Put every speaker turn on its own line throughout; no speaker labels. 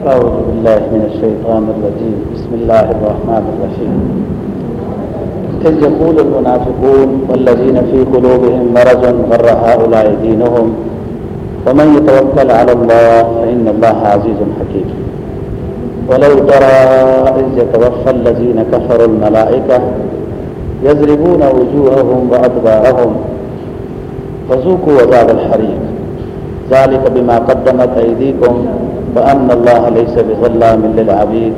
أعوذ بالله من الشيطان الرجيم. بسم الله الرحمن الرحيم. إذ يقول المنافقون والذين في قلوبهم مرض غر هؤلاء دينهم ومن يتوكل على الله فإن الله عزيز حكيم. ولو ترى إذ يتوفى الذين كفروا الملائكة يضربون وجوههم وأدبارهم. فذوقوا عذاب الحريق. ذلك بما قدمت أيديكم وأن الله ليس بظلام للعبيد.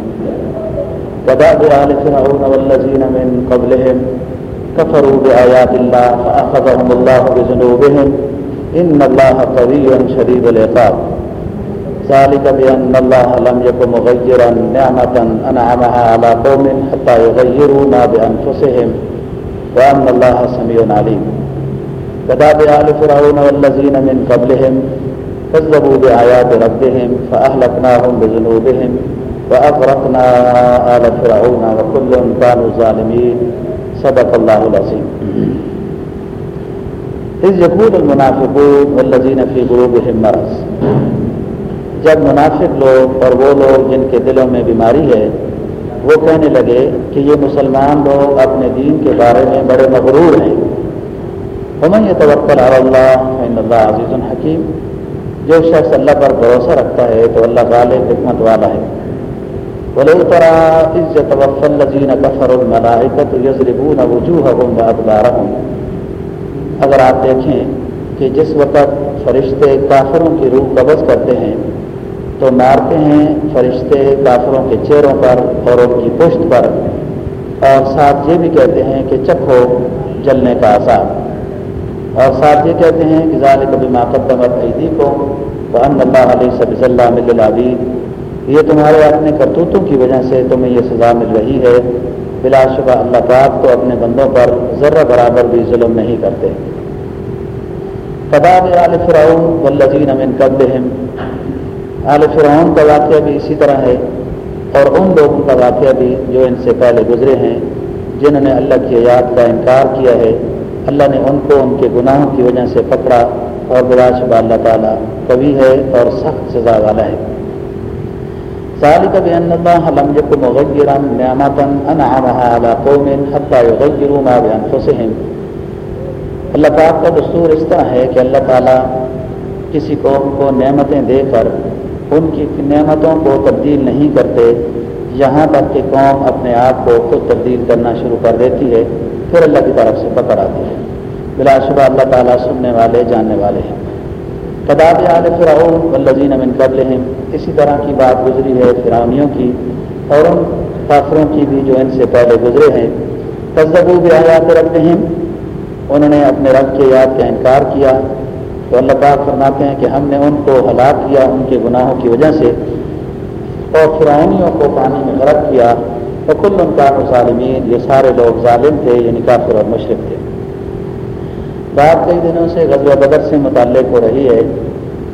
كداب آل فرعون والذين من قبلهم كفروا بآيات الله فأخذهم الله بذنوبهم. إن الله قوي شديد العقاب. ذلك بأن الله لم يكن مغيرا نعمة أنعمها على قوم حتى يغيروا ما بأنفسهم. وأن الله سميع عليم. كداب آل فرعون والذين من قبلهم كذبوا بآيات ربهم فأهلكناهم بذنوبهم وأغرقنا آل فرعون وكل كانوا ظالمين صدق الله العظيم إذ يقول المنافقون والذين في قلوبهم مرض۔ جب منافق لوگ اور وہ لوگ جن کے دلوں میں بیماری ہے، وہ کہنے لگے کہ یہ مسلمان لوگ اپنے دین کے بارے میں بڑے مغرور ہیں۔ ہمیں یہ توقع اللہ اللہ عزیز الحکیم جو شخص اللہ پر بھروسہ رکھتا ہے تو اللہ غالب حکمت والا ہے۔ بولے اترا عزت وفلزین کفر الملائکت اگر آپ دیکھیں کہ جس وقت فرشتے کافروں کی روح قبض کرتے ہیں، تو مارتے ہیں فرشتے کافروں کے چہروں پر اور ان کی پشت پر۔ اور ساتھ یہ بھی کہتے ہیں کہ چکھو جلنے کا عذاب۔ اور ساتھ یہ کہتے ہیں کہ ظال کبھی ماقدمت عیدی کو وہ ان اللہ علیہ سب اللہ مل یہ تمہارے اپنے کرتوتوں کی وجہ سے تمہیں یہ سزا مل رہی ہے۔ بلا شبہ اللہ پاک تو اپنے بندوں پر ذرہ برابر بھی ظلم نہیں کرتے۔ فداب عال فرعون والذین من قبلہم۔ آل فرعون کا واقعہ بھی اسی طرح ہے اور ان لوگوں کا واقعہ بھی جو ان سے پہلے گزرے ہیں، جنہوں نے اللہ کی یاد کا انکار کیا ہے۔ اللہ نے ان کو ان کے گناہوں کی وجہ سے پکڑا اور بلا شبہ اللہ تعالیٰ کبھی ہے اور سخت سزا والا ہے۔ ذلك بأن الله لم يكن مغيرا نعمة أنعمها على قوم حتى يغيروا ما بأنفسهم اللہ پاک کا دستور اس طرح ہے کہ اللہ تعالیٰ کسی قوم کو نعمتیں دے کر ان کی نعمتوں کو تبدیل نہیں کرتے، یہاں تک کہ قوم اپنے آپ کو خود تبدیل کرنا شروع کر دیتی ہے۔ پھر اللہ کی طرف سے پکڑ آتی ہے۔ بلا شبہ اللہ تعالیٰ سننے والے، جاننے والے ہیں۔ کداب عال فرعون والذین من قبلہم۔ اسی طرح کی بات گزری ہے فرعونیوں کی، اور ان کافروں کی بھی جو ان سے پہلے گزرے ہیں۔ تجزبو بھی آیات رکھتے ہیں انہوں نے اپنے رب کے یاد کا انکار کیا۔ تو اللہ پاک فرماتے ہیں کہ ہم نے ان کو ہلاک کیا، ان کے گناہوں کی وجہ سے، اور فرعونیوں کو پانی میں غرق کیا۔ تو کل کا ظالمین، یہ سارے لوگ ظالم تھے یعنی کافر اور مشرق تھے۔ بات کئی دنوں سے غزوہ بدر سے متعلق ہو رہی ہے۔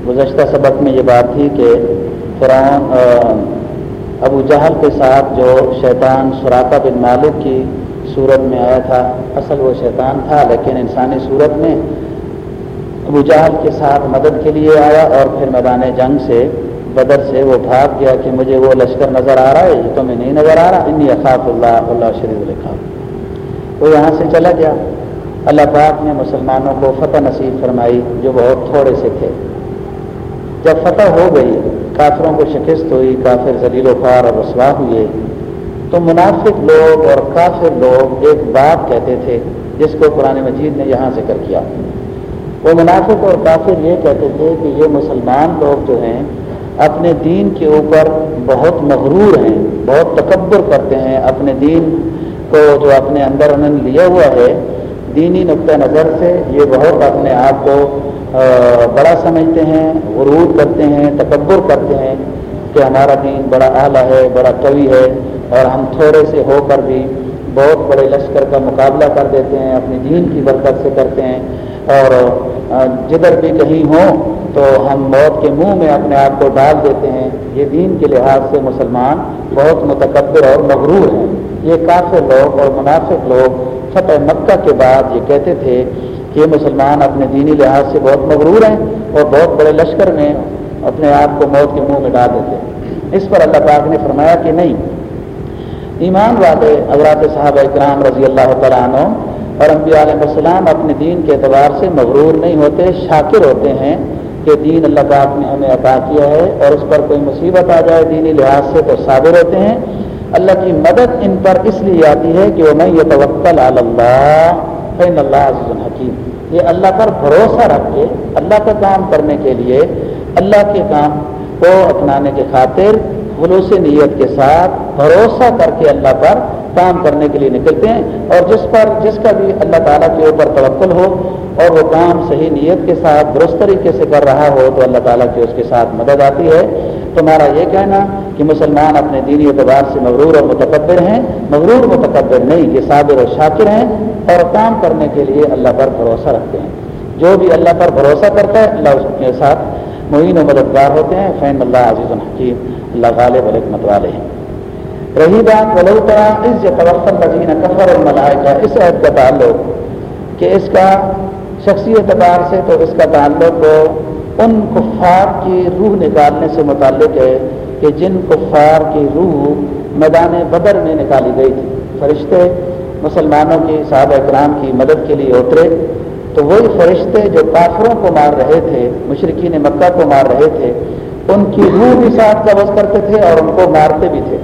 گزشتہ سبق میں یہ بات تھی کہ فرعون ابو جہل کے ساتھ جو شیطان سراقہ بن مالک کی صورت میں آیا تھا، اصل وہ شیطان تھا، لیکن انسانی صورت میں ابو جہل کے ساتھ مدد کے لیے آیا اور پھر میدان جنگ سے بدر سے وہ بھاگ گیا کہ مجھے وہ لشکر نظر آ رہا ہے، یہ تمہیں نہیں نظر آ رہا۔ انی اخاف اللہ اللہ شریف لکھا وہ یہاں سے چلا گیا۔ اللہ پاک نے مسلمانوں کو فتح نصیب فرمائی، جو بہت تھوڑے سے تھے۔ جب فتح ہو گئی، کافروں کو شکست ہوئی، کافر ذلیل و خوار اور رسوا ہوئے۔ تو منافق لوگ اور کافر لوگ ایک بات کہتے تھے، جس کو قرآن مجید نے یہاں ذکر کیا۔ وہ منافق اور کافر یہ کہتے تھے کہ یہ مسلمان لوگ جو ہیں اپنے دین کے اوپر بہت مغرور ہیں، بہت تکبر کرتے ہیں۔ اپنے دین کو جو اپنے اندر انہوں نے لیا ہوا ہے، دینی نقطۂ نظر سے یہ بہت اپنے آپ کو بڑا سمجھتے ہیں، غرور کرتے ہیں، تکبر کرتے ہیں کہ ہمارا دین بڑا اعلیٰ ہے، بڑا قوی ہے اور ہم تھوڑے سے ہو کر بھی بہت بڑے لشکر کا مقابلہ کر دیتے ہیں، اپنی دین کی برکت سے کرتے ہیں۔ اور جدھر بھی کہیں ہوں تو ہم موت کے منہ میں اپنے آپ کو ڈال دیتے ہیں۔ یہ دین کے لحاظ سے مسلمان بہت متکبر اور مغرور ہیں۔ یہ کافی لوگ اور منافق لوگ فتح مکہ کے بعد یہ کہتے تھے کہ مسلمان اپنے دینی لحاظ سے بہت مغرور ہیں اور بہت بڑے لشکر میں اپنے آپ کو موت کے منہ میں ڈال دیتے ہیں۔ اس پر اللہ پاک نے فرمایا کہ نہیں۔ ایمان والے حضرات صاحب اکرام رضی اللہ تعالیٰ عنہ اور انبیاء علیہ السلام اپنے دین کے اعتبار سے مغرور نہیں ہوتے، شاکر ہوتے ہیں۔ کہ دین اللہ پاک نے ہمیں عطا کیا ہے اور اس پر کوئی مصیبت آ جائے دینی لحاظ سے تو صابر ہوتے ہیں۔ اللہ کی مدد ان پر اس لیے آتی ہے کہ وہ میں یہ توکل اللہ فین اللہ عزیز الحکیم یہ اللہ پر بھروسہ رکھ کے اللہ کا کام کرنے کے لیے اللہ کے کام کو اپنانے کے خاطر خلوص نیت کے ساتھ بھروسہ کر کے اللہ پر کام کرنے کے لیے نکلتے ہیں اور جس پر جس کا بھی اللہ تعالیٰ کے اوپر توکل ہو اور وہ کام صحیح نیت کے ساتھ، درست طریقے سے کر رہا ہو تو اللہ تعالیٰ کی اس کے ساتھ مدد آتی ہے۔ تمہارا یہ کہنا کہ مسلمان اپنے دینی اعتبار سے مغرور اور متقبر ہیں۔ مغرور متقبر نہیں، یہ صابر اور شاکر ہیں اور کام کرنے کے لیے اللہ پر بھروسہ رکھتے ہیں۔ جو بھی اللہ پر بھروسہ کرتا ہے، اللہ اس کے ساتھ معین و مددگار ہوتے ہیں۔ فین اللہ عزیز الحکیم اللہ غالب الحکمت والے ہیں۔ رہی بات ولوتا اس توفر لذین کفر الملائکہ، اس عہد کا تعلق کہ اس کا شخصی اعتبار سے تو اس کا تعلق ان کفار کی روح نکالنے سے متعلق ہے کہ جن کفار کی روح میدان بدر میں نکالی گئی تھی۔ فرشتے مسلمانوں کی صحابہ اکرام کی مدد کے لیے اترے۔ تو وہی فرشتے جو کافروں کو مار رہے تھے مشرقین مکہ کو مار رہے تھے، ان کی روح بھی ساتھ قبض کرتے تھے اور ان کو مارتے بھی تھے۔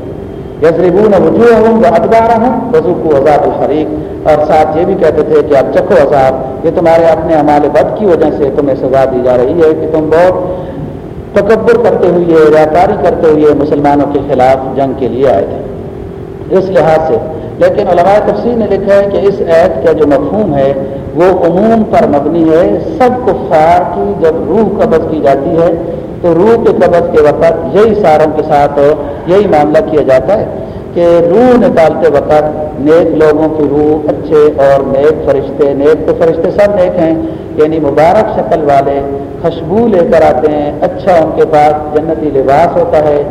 یسریبون وجوہ ہوں وہ ادبار ہوں عذاب الحریق۔ اور ساتھ یہ بھی کہتے تھے کہ آپ چکھو عذاب، یہ تمہارے اپنے ہمارے بد کی وجہ سے تمہیں سزا دی جا رہی ہے کہ تم بہت تکبر کرتے ہوئے، ریاکاری کرتے ہوئے مسلمانوں کے خلاف جنگ کے لیے آئے تھے۔ اس لحاظ سے۔ لیکن علماء تفسیر نے لکھا ہے کہ اس عید کا جو مفہوم ہے، وہ عموم پر مبنی ہے۔ سب کفار کی جب روح قبض کی جاتی ہے تو روح کے قبض کے وقت یہی ساروں کے ساتھ یہی معاملہ کیا جاتا ہے کہ روح نکالتے وقت نیک لوگوں کی روح اچھے اور نیک فرشتے، نیک تو فرشتے سب نیک ہیں یعنی مبارک شکل والے خوشبو لے کر آتے ہیں اچھا ان کے پاس جنتی لباس ہوتا ہے،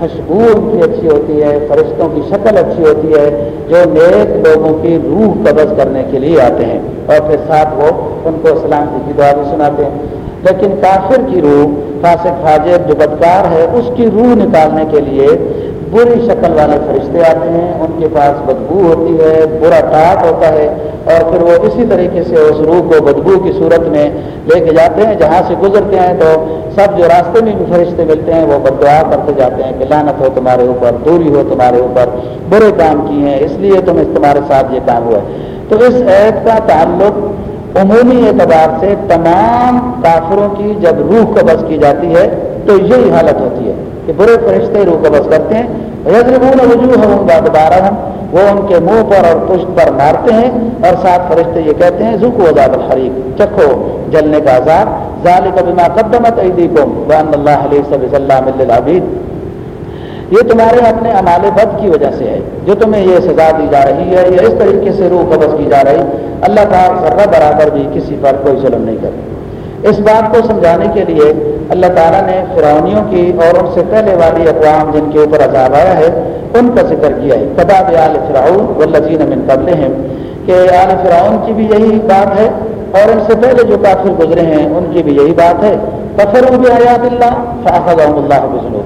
خوشبو ان کی اچھی ہوتی ہے، فرشتوں کی شکل اچھی ہوتی ہے، جو نیک لوگوں کی روح قبض کرنے کے لیے آتے ہیں۔ اور پھر ساتھ وہ ان کو اسلام کی دعا بھی سناتے ہیں۔ لیکن کافر کی روح، فاسق حاجر جو بدکار ہے، اس کی روح نکالنے کے لیے بری شکل والے فرشتے آتے ہیں، ان کے پاس بدبو ہوتی ہے، برا ٹاٹ ہوتا ہے، اور پھر وہ اسی طریقے سے اس روح کو بدبو کی صورت میں لے کے جاتے ہیں، جہاں سے گزرتے ہیں، تو سب جو راستے میں بھی فرشتے ملتے ہیں، وہ بدعا کرتے جاتے ہیں کہ لانت ہو تمہارے اوپر، دوری ہو تمہارے اوپر، برے کام کیے ہیں، اس لیے تم تمہارے ساتھ یہ کام ہوا ہے۔ تو اس عید کا تعلق عمومی اعتبار سے تمام کافروں کی جب روح قبض کی جاتی ہے، تو یہی حالت ہوتی ہے کہ برے فرشتے روح قبض کرتے ہیں یزربون وجوہ ہوں دوبارہ ہم وہ ان کے منہ پر اور پشت پر مارتے ہیں اور ساتھ فرشتے یہ کہتے ہیں زکو عذاب الحریق، چکھو جلنے کا عذاب، ذالک بما قدمت ایدیکم، وان اللہ علیہ صلی اللہ علیہ العبید یہ تمہارے اپنے امال بد کی وجہ سے ہے، جو تمہیں یہ سزا دی جا رہی ہے یا اس طریقے سے روح قبض کی جا رہی۔ اللہ تعالیٰ ذرہ برابر بھی کسی پر کوئی ظلم نہیں کرتی اس بات کو سمجھانے کے لیے اللہ تعالیٰ نے فرونیوں کی اور ان سے پہلے والی اقوام جن کے اوپر عذاب آیا ہے، ان کا ذکر کیا ہے۔ کباب آل فراؤن والذین من قبلہم، کہ آل فرعون کی بھی یہی بات ہے اور ان سے پہلے جو کافر گزرے ہیں، ان کی بھی یہی بات ہے۔ کفر بھی آیات اللہ فاخذہم اللہ بذنوبہم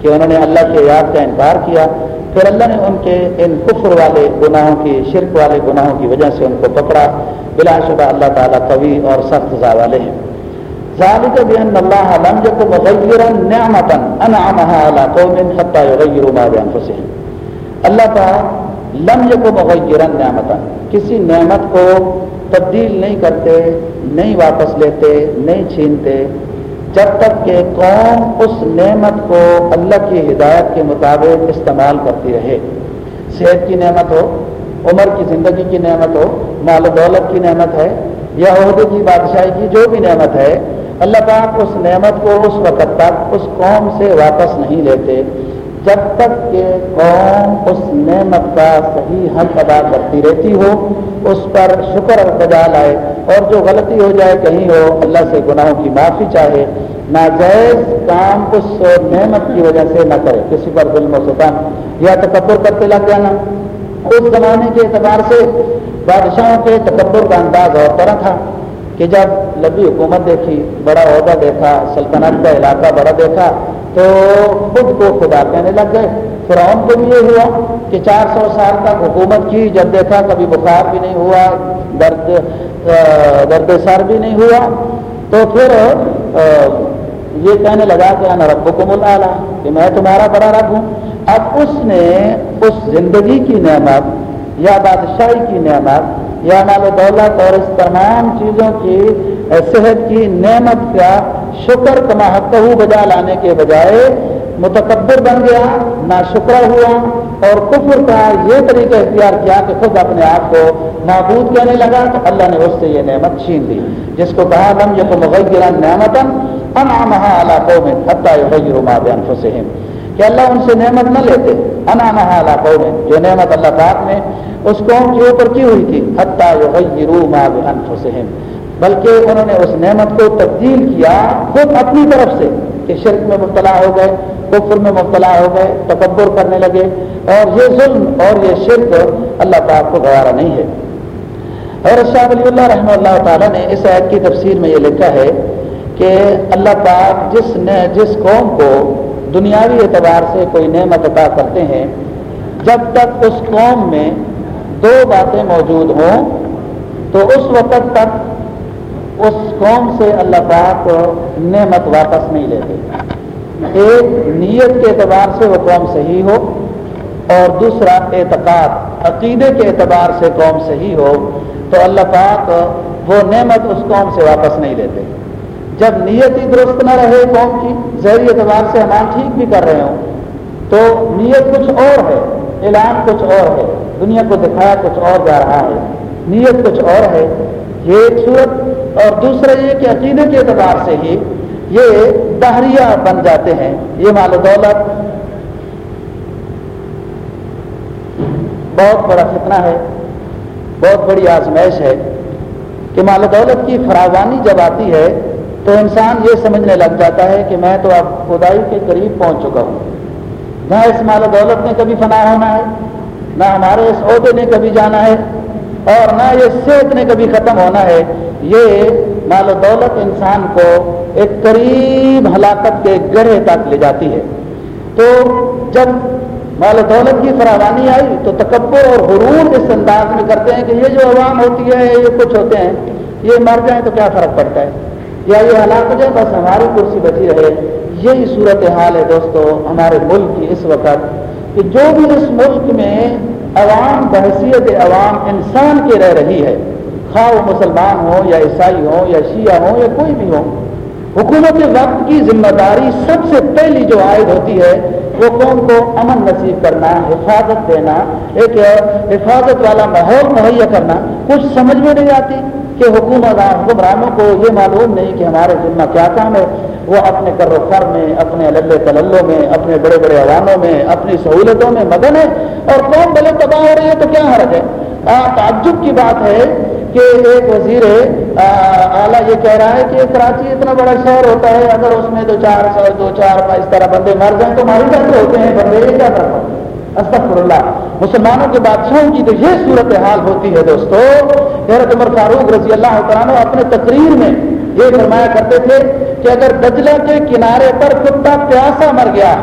کہ انہوں نے اللہ کی یاد کا انکار کیا، پھر اللہ نے ان کے ان کفر والے گناہوں کی، شرک والے گناہوں کی وجہ سے ان کو پکڑا۔ بلا شبہ اللہ تعالیٰ قوی اور سخت زا والے ہیں۔ ذالک بان اللہ لم یکن مغیرا نعمتا انعمها على قوم حتى يغيروا ما بانفسهم اللہ تعالی لم یکن مغیرا نعمتا، کسی نعمت کو تبدیل نہیں کرتے، نہیں واپس لیتے، نہیں چھینتے جب تک کہ قوم اس نعمت کو اللہ کی ہدایت کے مطابق استعمال کرتی رہے۔ صحت کی نعمت ہو، عمر کی زندگی کی نعمت ہو، مال و دولت کی نعمت ہے، یا عہدے کی، بادشاہی کی، جو بھی نعمت ہے، اللہ پاک اس نعمت کو اس وقت تک اس قوم سے واپس نہیں لیتے۔ جب تک کہ قوم اس نعمت کا صحیح حق ادا کرتی رہتی ہو، اس پر شکر بجا لائے اور جو غلطی ہو جائے کہیں ہو، اللہ سے گناہوں کی معافی چاہے۔ ناجائز کام اس نعمت کی وجہ سے نہ کرے۔ کسی پر ظلم و ستم یا تکبر کرتے لگ جانا۔ اس زمانے کے اعتبار سے بادشاہوں کے تکبر کا انداز اور طرح تھا۔ کہ جب لبی حکومت دیکھی، بڑا عہدہ دیکھا، سلطنت کا علاقہ بڑا دیکھا، تو خود کو خدا کہنے لگ گئے۔ فرعون کو بھی یہ ہوا کہ چار سو سال تک حکومت کی، جب دیکھا کبھی بخار بھی نہیں ہوا، درد درد سر بھی نہیں ہوا۔ تو پھر یہ کہنے لگا کہ انا رب کو ملا کہ میں تمہارا بڑا رب ہوں۔ اب اس نے اس زندگی کی نعمت یا بادشاہی کی نعمت یا مال و دولت اور اس تمام چیزوں کی صحت کی نعمت کا شکر کما بجا لانے کے بجائے متکبر بن گیا نہ شکر ہوا اور کفر کا یہ طریقہ اختیار کیا کہ خود اپنے آپ کو معبود کہنے لگا تو اللہ نے اس سے یہ نعمت چھین دی جس کو کہا، لم یہ تو مغیر نعمت علاقوں میں حتیٰ ما بانفسہم کہ اللہ ان سے نعمت نہ لیتے۔ انامہ علاقوں میں جو نعمت اللہ پاک نے اس قوم کے اوپر کی ہوئی تھی، حتیٰ ما بانفسہم، بلکہ انہوں نے اس نعمت کو تبدیل کیا خود اپنی طرف سے کہ شرک میں مبتلا ہو گئے، کفر میں مبتلا ہو گئے، تکبر کرنے لگے، اور یہ ظلم اور یہ شرک اللہ پاک کو گوارا نہیں ہے۔ اور شاہ ولی اللہ رحمہ اللہ تعالیٰ نے اس عید کی تفسیر میں یہ لکھا ہے کہ اللہ پاک جس نے، جس قوم کو دنیاوی اعتبار سے کوئی نعمت عطا کرتے ہیں، جب تک اس قوم میں دو باتیں موجود ہوں، تو اس وقت تک اس قوم سے اللہ پاک نعمت واپس نہیں لیتے۔ ایک نیت کے اعتبار سے وہ قوم صحیح ہو، اور دوسرا اعتقاد، عقیدے کے اعتبار سے قوم صحیح ہو، تو اللہ پاک وہ نعمت اس قوم سے واپس نہیں لیتے۔ جب نیت ہی درست نہ رہے قوم کی ذہری اعتبار سے ہم ٹھیک بھی کر رہے ہوں، تو نیت کچھ اور ہے، اعلان کچھ اور ہے، دنیا کو دکھایا کچھ اور جا رہا ہے، نیت کچھ اور ہے۔ یہ ایک صورت، اور دوسرا یہ کہ عقیدے کے اعتبار سے ہی یہ دہریہ بن جاتے ہیں، یہ مال و دولت۔ بہت بڑا فتنہ ہے، بہت بڑی آزمائش ہے کہ مال و دولت کی فراوانی جب آتی ہے تو انسان یہ سمجھنے لگ جاتا ہے کہ میں تو اب خدائی کے قریب پہنچ چکا ہوں۔ نہ اس مال و دولت نے کبھی فنا ہونا ہے، نہ ہمارے اس عہدے نے کبھی جانا ہے، اور نہ یہ صحت نے کبھی ختم ہونا ہے۔ یہ مال و دولت انسان کو ایک قریب ہلاکت کے گڑھے تک لے جاتی ہے۔ تو جب مال و دولت کی فراوانی آئی تو تکبر اور غرور اس انداز میں کرتے ہیں کہ یہ جو عوام ہوتی ہے، یہ کچھ ہوتے ہیں، یہ مر جائیں تو کیا فرق پڑتا ہے؟ یا یہ ہلاک ہو جائے بس ہماری کرسی بچی رہے۔ یہی صورت حال ہے دوستو، ہمارے ملک کی اس وقت کہ جو بھی اس ملک میں عوام، بحثیت عوام انسان کی رہ رہی ہے، خواہ وہ مسلمان ہوں یا عیسائی ہوں یا شیعہ ہوں یا کوئی بھی ہو حکومت وقت کی ذمہ داری سب سے پہلی جو عائد ہوتی ہے وہ قوم کو امن نصیب کرنا، حفاظت دینا، ایک حفاظت والا ماحول مہیا کرنا کچھ سمجھ میں نہیں آتی کہ حکومت حکمرانوں کو یہ معلوم نہیں کہ ہمارے ذمہ کیا کام ہے۔ وہ اپنے کر و فر میں، اپنے اللہ تللوں میں، اپنے بڑے بڑے عواموں میں، اپنی سہولتوں میں مدن ہے اور قوم بھلے تباہ ہو رہی ہے تو کیا حرج ہے؟ تعجب کی بات ہے کہ ایک وزیر اعلیٰ یہ کہہ رہا ہے کہ کراچی اتنا بڑا شہر ہوتا ہے، اگر اس میں دو چار سو، دو چار اس طرح بندے مر جائیں تو ماری جاتے ہوتے ہیں، بندے یہ کیا کرتا استغفر اللہ مسلمانوں کے بادشاہوں کی تو یہ صورت حال ہوتی ہے دوستو، حضرت عمر فاروق رضی اللہ تعالیٰ اپنے تقریر میں یہ فرمایا کرتے تھے کہ اگر دجلہ کے کنارے پر کتا پیاسا مر گیا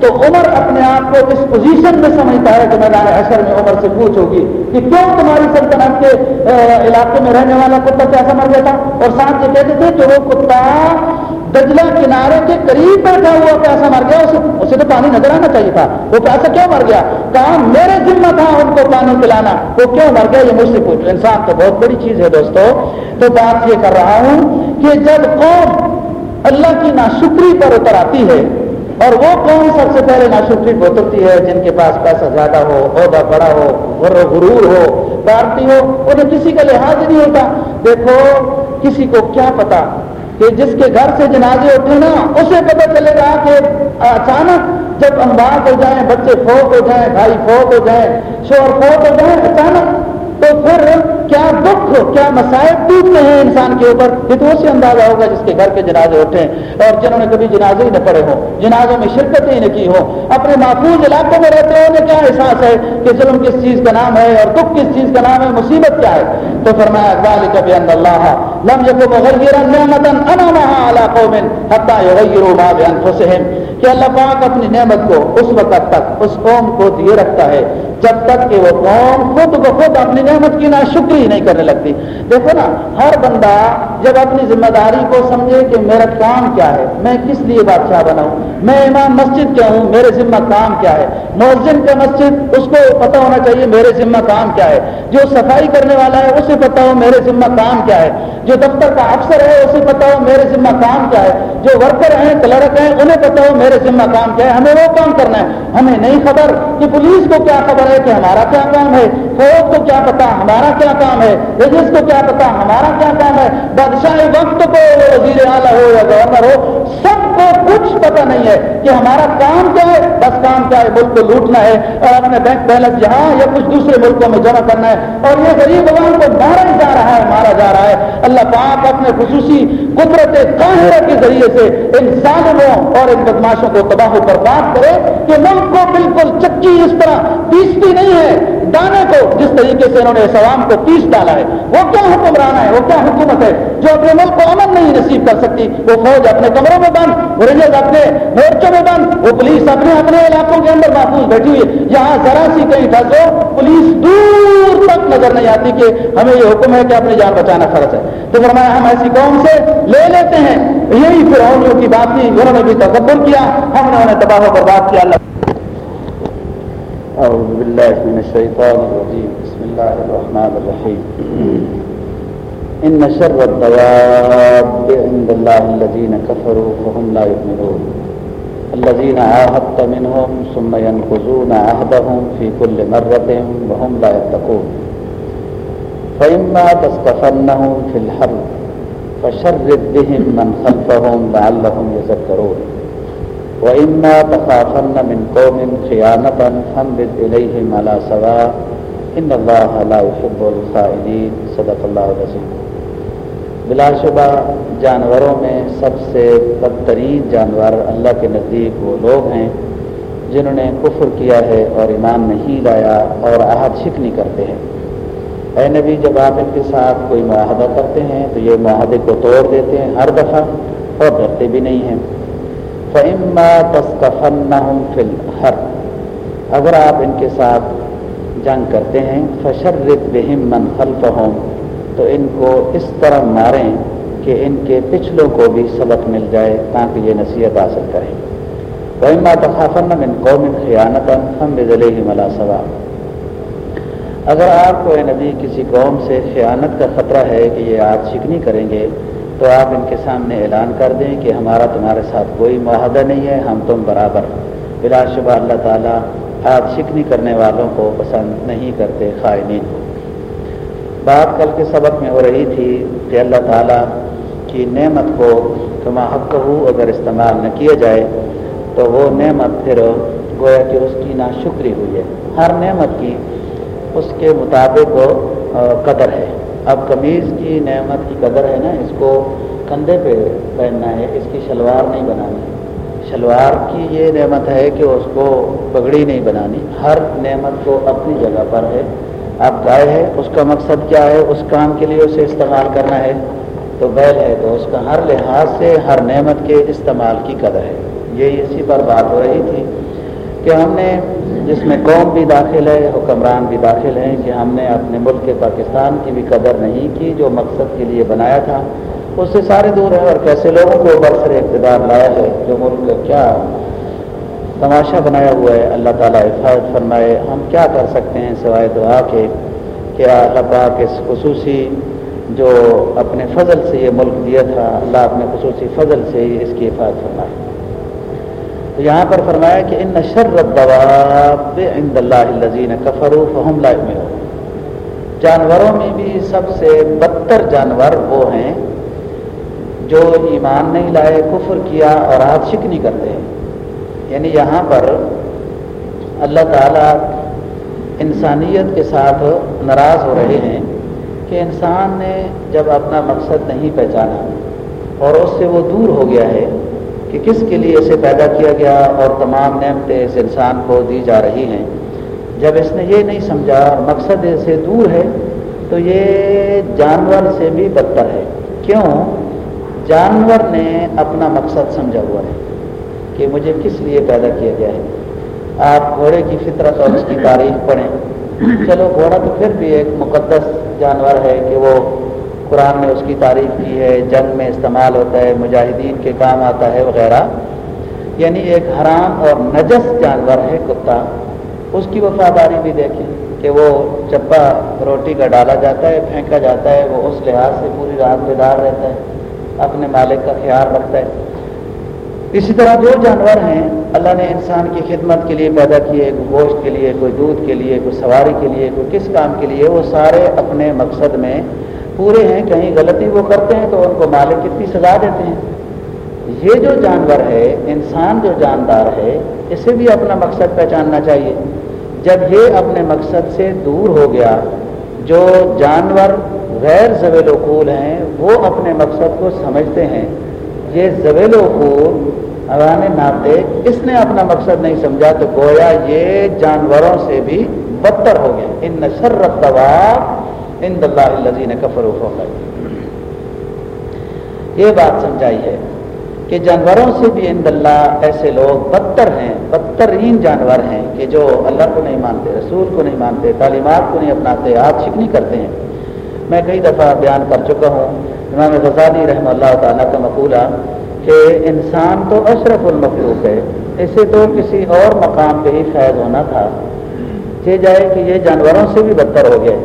تو عمر اپنے آپ کو اس پوزیشن میں سمجھتا ہے کہ میدان حشر میں عمر سے پوچھ ہوگی کہ کیوں تمہاری سلطنت کے علاقے میں رہنے والا کتا کیسا مر گیا تھا؟ اور ساتھ یہ کہتے تھے کہ وہ کتا دجلہ کنارے کے قریب بیٹھا ہوا پیسہ مر گیا، اسے اسے تو پانی نظر آنا چاہیے تھا۔ وہ پیسہ کیوں مر گیا؟ کہا، میرے ذمہ تھا ان کو پانی پلانا۔ وہ کیوں مر گیا؟ یہ مجھ سے پوچھو انسان تو بہت بڑی چیز ہے دوستو۔ تو بات یہ کر رہا ہوں کہ جب قوم اللہ کی ناشکری پر اتر آتی ہے اور وہ قوم سب سے پہلے ناشکری کو ہے، جن کے پاس پیسہ زیادہ ہو، عہدہ بڑا ہو غرور ہو پارٹی ہو، انہیں کسی کا لحاظ نہیں ہوتا۔ دیکھو، کسی کو کیا پتا کہ جس کے گھر سے جنازے اٹھے نا، اسے پتہ چلے گا کہ اچانک جب امبار ہو جائیں، بچے فوت ہو جائیں، بھائی فوت ہو جائیں شور فوت ہو جائیں اچانک، تو پھر کیا دکھ کیا مسائل ٹوٹتے ہیں انسان کے اوپر؟ یہ تو اسی اندازہ ہوگا جس کے گھر کے جنازے اٹھے اور جنہوں نے کبھی جنازے ہی نہ پڑے ہوں، جنازوں میں شرکت ہی نہ کی ہو اپنے محفوظ علاقوں میں رہتے ہیں انہیں کیا احساس ہے کہ ظلم کس چیز کا نام ہے اور دکھ کس چیز کا نام ہے، مصیبت کیا ہے؟ تو فرمایا اقبال کبھی اللہ لم يكن قوم ما کہ اللہ پاک اپنی نعمت کو اس وقت تک، اس قوم کو دیے رکھتا ہے جب تک کہ وہ قوم خود بخود اپنی نعمت کی نا شکری نہیں کرنے لگتی۔ دیکھو نا، ہر بندہ جب اپنی ذمہ داری کو سمجھے کہ میرا کام کیا ہے، میں کس لیے بادشاہ بناؤں؟ میں امام مسجد کیا ہوں؟ میرے ذمہ کام کیا ہے؟ مؤذن کا مسجد، اس کو پتہ ہونا چاہیے میرے ذمہ کام کیا ہے۔ جو صفائی کرنے والا ہے، اسے پتا ہو میرے ذمہ کام کیا ہے۔ جو دفتر کا افسر ہے، اسے پتا ہو میرے ذمہ کام کیا ہے۔ جو ورکر ہیں، کلرک ہیں، انہیں پتا ہو میرے ذمہ کام کیا ہے۔ ہمیں وہ کام کرنا ہے۔ ہمیں نہیں خبر کہ پولیس کو کیا خبر ہے۔ ہے کہ ہمارا کیا کام ہے۔ فوج کو کیا پتا ہمارا کیا کام ہے؟ رجس کو کیا پتا ہمارا کیا کام ہے؟ بادشاہ وقت کو وزیر اعلیٰ ہو یا گورنر ہو، سب کو کچھ پتا نہیں ہے کہ ہمارا کام کیا ہے۔ بس کام کیا ہے؟ ملک کو لوٹنا ہے اور اپنے بینک بیلنس یہاں یا کچھ دوسرے ملکوں میں جمع کرنا ہے۔ اور یہ غریب عوام کو مارا جا رہا ہے، مارا جا رہا ہے۔ اللہ پاک اپنے خصوصی قدرت قاہرہ کے ذریعے سے ان ظالموں اور ان بدماشوں کو تباہ و برباد کرے کہ ملک کو بالکل چکی اس طرح پیستی نہیں ہے۔ دانے کو، جس طریقے سے انہوں نے اس کو پیس ڈالا ہے۔ وہ کیا حکمران ہے وہ کیا حکومت ہے؟ جو اپنے ملک کو امن نہیں نصیب کر سکتی، وہ فوج اپنے کمروں میں بند، وہ ریلیز اپنے مورچوں میں بند، وہ پولیس اپنے اپنے علاقوں کے اندر محفوظ بیٹھی ہوئی یہاں ذرا سی کہیں پھنسو پولیس دور تک نظر نہیں آتی کہ ہمیں یہ حکم ہے کہ اپنی جان بچانا فرض ہے۔ تو فرمایا، ہم ایسی قوم سے لے لیتے ہیں۔ یہی پھر کی بات تھی، انہوں نے بھی تکبر کیا، ہم نے انہیں تباہ و برباد کیا۔ اللہ أعوذ بالله من الشيطان الرجيم. بسم الله الرحمن الرحيم. إن شر الدواب عند الله الذين كفروا فهم لا يؤمنون. الذين عاهدت منهم ثم ينقذون عهدهم في كل مرة وهم لا يتقون. فإما تستفنهم في الحرب فشرد بهم من خلفهم لعلهم يذكرون. وإما تخافن من قوم خيانة فانبذ إليهم على سواء إن الله لا يحب الخائنين صدق الله العظيم بلا شبہ جانوروں میں سب سے بدترین جانور اللہ کے نزدیک وہ لوگ ہیں جنہوں نے کفر کیا ہے اور ایمان نہیں لایا اور عہد شکنی کرتے ہیں۔ اے نبی، جب آپ ان کے ساتھ کوئی معاہدہ کرتے ہیں تو یہ معاہدے کو توڑ دیتے ہیں ہر دفعہ اور ڈرتے بھی نہیں ہیں۔ فعما تصفن فل اگر آپ ان کے ساتھ جنگ کرتے ہیں فشرت بہم من خلف تو ان کو اس طرح ماریں کہ ان کے پچھلوں کو بھی سبق مل جائے تاکہ یہ نصیحت حاصل کریں۔ وما تخافن من قوم خیانت ہم بزلے ہی ملا ثواب اگر آپ کو اے نبی کسی قوم سے خیانت کا خطرہ ہے کہ یہ آج شکنی کریں گے تو آپ ان کے سامنے اعلان کر دیں کہ ہمارا تمہارے ساتھ کوئی معاہدہ نہیں ہے، ہم تم برابر بلا شبہ اللہ تعالیٰ آج شکنی کرنے والوں کو پسند نہیں کرتے، خائنین۔ کو بات کل کے سبق میں ہو رہی تھی کہ اللہ تعالیٰ کی نعمت کو کما حق ہو اگر استعمال نہ کیا جائے تو وہ نعمت پھر گویا کہ اس کی ناشکری ہوئی ہے۔ ہر نعمت کی اس کے مطابق قدر ہے۔ اب قمیض کی نعمت کی قدر ہے نا، اس کو کندھے پہ پہننا ہے، اس کی شلوار نہیں بنانی۔ شلوار کی یہ نعمت ہے کہ اس کو پگڑی نہیں بنانی۔ ہر نعمت کو اپنی جگہ پر ہے۔ اب گائے ہے اس کا مقصد کیا ہے؟ اس کام کے لیے اسے استعمال کرنا ہے۔ تو بیل ہے، تو اس کا ہر لحاظ سے ہر نعمت کے استعمال کی قدر ہے۔ یہ اسی پر بات ہو رہی تھی کہ ہم نے جس میں قوم بھی داخل ہے، حکمران بھی داخل ہیں کہ ہم نے اپنے ملک کے پاکستان کی بھی قدر نہیں کی، جو مقصد کے لیے بنایا تھا۔ اس سے سارے دور ہیں اور کیسے لوگوں کو برسر اقتدار لایا ہے جو ملک کیا تماشا بنایا ہوا ہے۔ اللہ تعالیٰ حفاظت فرمائے۔ ہم کیا کر سکتے ہیں سوائے دعا کے کیا اللہ پاک اس خصوصی جو اپنے فضل سے یہ ملک دیا تھا، اللہ اپنے خصوصی فضل سے اس کی حفاظت فرمائے۔ تو یہاں پر فرمایا کہ ان شر الدواب عند اللہ الذین کفروا فهم لا يؤمنون جانوروں میں بھی سب سے بدتر جانور وہ ہیں جو ایمان نہیں لائے، کفر کیا اور ہاتھ شکنی کرتے۔ ہیں یعنی یہاں پر اللہ تعالیٰ انسانیت کے ساتھ ناراض ہو رہے ہیں کہ انسان نے جب اپنا مقصد نہیں پہچانا اور اس سے وہ دور ہو گیا ہے کہ کس کے لیے اسے پیدا کیا گیا اور تمام نعمتیں اس انسان کو دی جا رہی ہیں۔ جب اس نے یہ نہیں سمجھا اور مقصد سے دور ہے، تو یہ جانور سے بھی بدتر ہے۔ کیوں؟ جانور نے اپنا مقصد سمجھا ہوا ہے کہ مجھے کس لیے پیدا کیا گیا ہے۔ آپ گھوڑے کی فطرت اور اس کی تاریخ پڑھیں۔ چلو، گھوڑا تو پھر بھی ایک مقدس جانور ہے کہ وہ قرآن نے اس کی تعریف کی ہے، جنگ میں استعمال ہوتا ہے، مجاہدین کے کام آتا ہے وغیرہ۔ یعنی ایک حرام اور نجس جانور ہے، کتا۔ اس کی وفاداری بھی دیکھیں کہ وہ چپا روٹی کا ڈالا جاتا ہے، پھینکا جاتا ہے، وہ اس لحاظ سے پوری رات بیدار رہتا ہے، اپنے مالک کا خیال رکھتا ہے۔ اسی طرح جو جانور ہیں، اللہ نے انسان کی خدمت کے لیے پیدا کیے، کوئی گوشت کے لیے، کوئی دودھ کے لیے، کوئی سواری کے لیے، کوئی کس کام کے لیے، وہ سارے اپنے مقصد میں پورے ہیں، کہیں غلطی وہ کرتے ہیں تو ان کو مالک کتنی سزا دیتے ہیں۔ یہ جو جانور ہے، انسان جو جاندار ہے، اسے بھی اپنا مقصد پہچاننا چاہیے۔ جب یہ اپنے مقصد سے دور ہو گیا، جو جانور غیر زویل وقول ہیں، وہ اپنے مقصد کو سمجھتے ہیں۔ یہ زویل وقول عوام ناطے، اس نے اپنا مقصد نہیں سمجھا تو گویا یہ جانوروں سے بھی بدتر ہو گیا ان نشر طباب ان اللہ کفر و یہ بات سمجھائی ہے کہ جانوروں سے بھی ان اللہ ایسے لوگ بدتر ہیں، بدترین جانور ہیں کہ جو اللہ کو نہیں مانتے، رسول کو نہیں مانتے، تعلیمات کو نہیں اپناتے آپ شکنی کرتے ہیں۔ میں کئی دفعہ بیان کر چکا ہوں، امام غزالی رحمہ اللہ تعالیٰ کا مقولہ کہ انسان تو اشرف المخلوق ہے، اسے تو کسی اور مقام پہ ہی فیض ہونا تھا۔ کہ جائے کہ یہ جانوروں سے بھی بدتر ہو گئے۔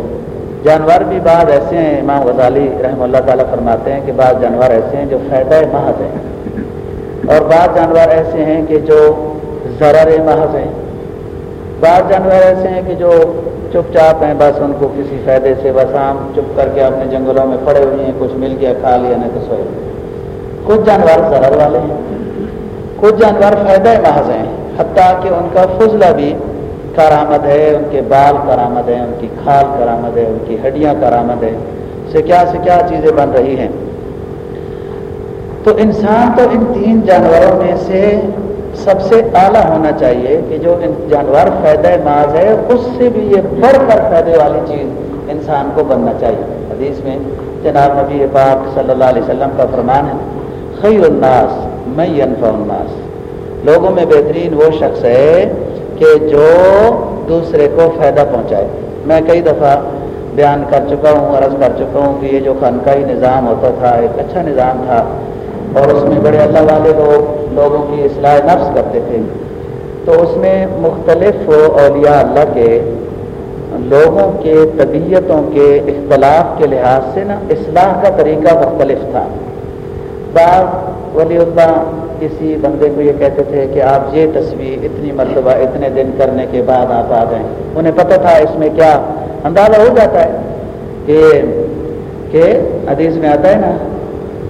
جانور بھی بعض ایسے ہیں، امام غزالی رحمہ اللہ تعالیٰ فرماتے ہیں کہ بعض جانور ایسے ہیں جو فائدہ محض ہیں۔ اور بعض جانور ایسے ہیں کہ جو ضرر محض ہیں۔ بعض جانور ایسے ہیں کہ جو چپ چاپ ہیں، بس ان کو کسی فائدے سے بس عام چپ کر کے اپنے جنگلوں میں پڑے ہوئے ہیں، کچھ مل گیا، کھا لیا نہیں تو سوئے۔ کچھ جانور ضرر والے ہیں۔ کچھ جانور فائدہ محض ہیں، حتیٰ کہ ان کا فضلہ بھی کارآمد ہے، ان کے بال کارآمد ہے ان کی کھال کارآمد ہے ان کی ہڈیاں کارآمد ہے سے کیا سے کیا چیزیں بن رہی ہیں؟ تو انسان تو ان تین جانوروں میں سے سب سے اعلیٰ ہونا چاہیے کہ جو ان جانور فائدہ ماض ہے، اس سے بھی یہ بڑھ کر فائدے والی چیز انسان کو بننا چاہیے۔ حدیث میں جناب نبی پاک صلی اللہ علیہ وسلم کا فرمان ہے، خیر الناس میں انفا الناس۔ لوگوں میں بہترین وہ شخص ہے کہ جو دوسرے کو فائدہ پہنچائے۔ میں کئی دفعہ بیان کر چکا ہوں، عرض کر چکا ہوں کہ یہ جو خانقاہی نظام ہوتا تھا، ایک اچھا نظام تھا، اور اس میں بڑے اللہ والے لوگ، لوگوں کی اصلاح نفس کرتے تھے۔ تو اس میں مختلف اولیاء اللہ کے لوگوں کے طبیعتوں کے اختلاف کے لحاظ سے نا، اصلاح کا طریقہ مختلف تھا۔ بعض ولی اللہ کسی بندے کو یہ کہتے تھے کہ آپ یہ تصویر اتنی مرتبہ اتنے دن کرنے کے بعد آپ آ جائیں۔ انہیں پتہ تھا اس میں کیا اندازہ ہو جاتا ہے کہ کہ حدیث میں آتا ہے نا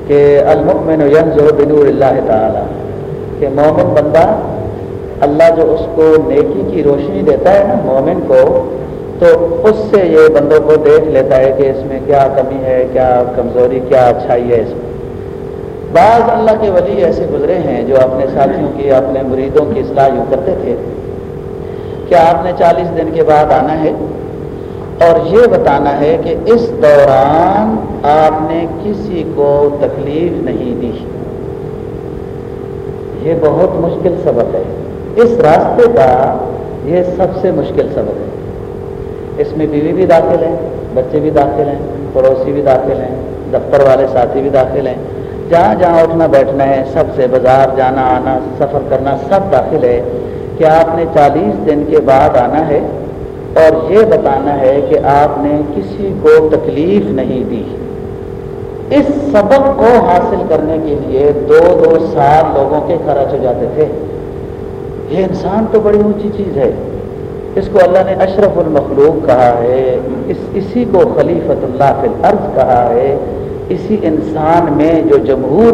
کہ المؤمن ینظر بنور اللہ تعالی، کہ مومن بندہ اللہ جو اس کو نیکی کی روشنی دیتا ہے نا مومن کو، تو اس سے یہ بندوں کو دیکھ لیتا ہے کہ اس میں کیا کمی ہے، کیا کمزوری، کیا اچھائی ہے اس میں۔ بعض اللہ کے ولی ایسے گزرے ہیں جو اپنے ساتھیوں کی، اپنے مریدوں کی اصلاح یوں کرتے تھے۔ کہ آپ نے چالیس دن کے بعد آنا ہے؟ اور یہ بتانا ہے کہ اس دوران آپ نے کسی کو تکلیف نہیں دی۔ یہ بہت مشکل سبق ہے۔ اس راستے کا یہ سب سے مشکل سبق ہے۔ اس میں بیوی بھی داخل ہیں، بچے بھی داخل ہیں، پڑوسی بھی داخل ہیں، دفتر والے ساتھی بھی داخل ہیں۔ جہاں جہاں اٹھنا بیٹھنا ہے، سب سے بازار جانا، آنا، سفر کرنا سب داخل ہے کہ آپ نے چالیس دن کے بعد آنا ہے اور یہ بتانا ہے کہ آپ نے کسی کو تکلیف نہیں دی۔ اس سبق کو حاصل کرنے کے لیے دو دو سال لوگوں کے خرچ ہو جاتے تھے۔ یہ انسان تو بڑی اونچی چیز ہے۔ اس کو اللہ نے اشرف المخلوق کہا ہے، اس، اسی کو خلیفت اللہ فی الارض کہا ہے۔ اسی انسان میں جو جمہور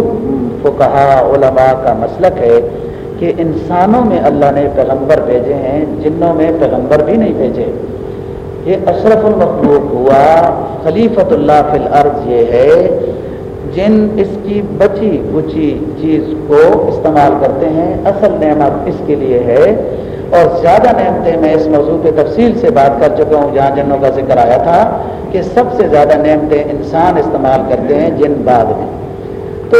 کو کہا علماء کا مسلک ہے کہ انسانوں میں اللہ نے پیغمبر بھیجے ہیں، جنوں میں پیغمبر بھی نہیں بھیجے۔ یہ اشرف المخلوق ہوا خلیفت اللہ فی الارض یہ ہے، جن اس کی بچی بچی چیز کو استعمال کرتے ہیں۔ اصل نعمت اس کے لیے ہے اور زیادہ نعمتیں میں اس موضوع پہ تفصیل سے بات کر چکا ہوں، جہاں جنوں کا ذکر آیا تھا کہ سب سے زیادہ نعمتیں انسان استعمال کرتے ہیں جن بعد میں۔ تو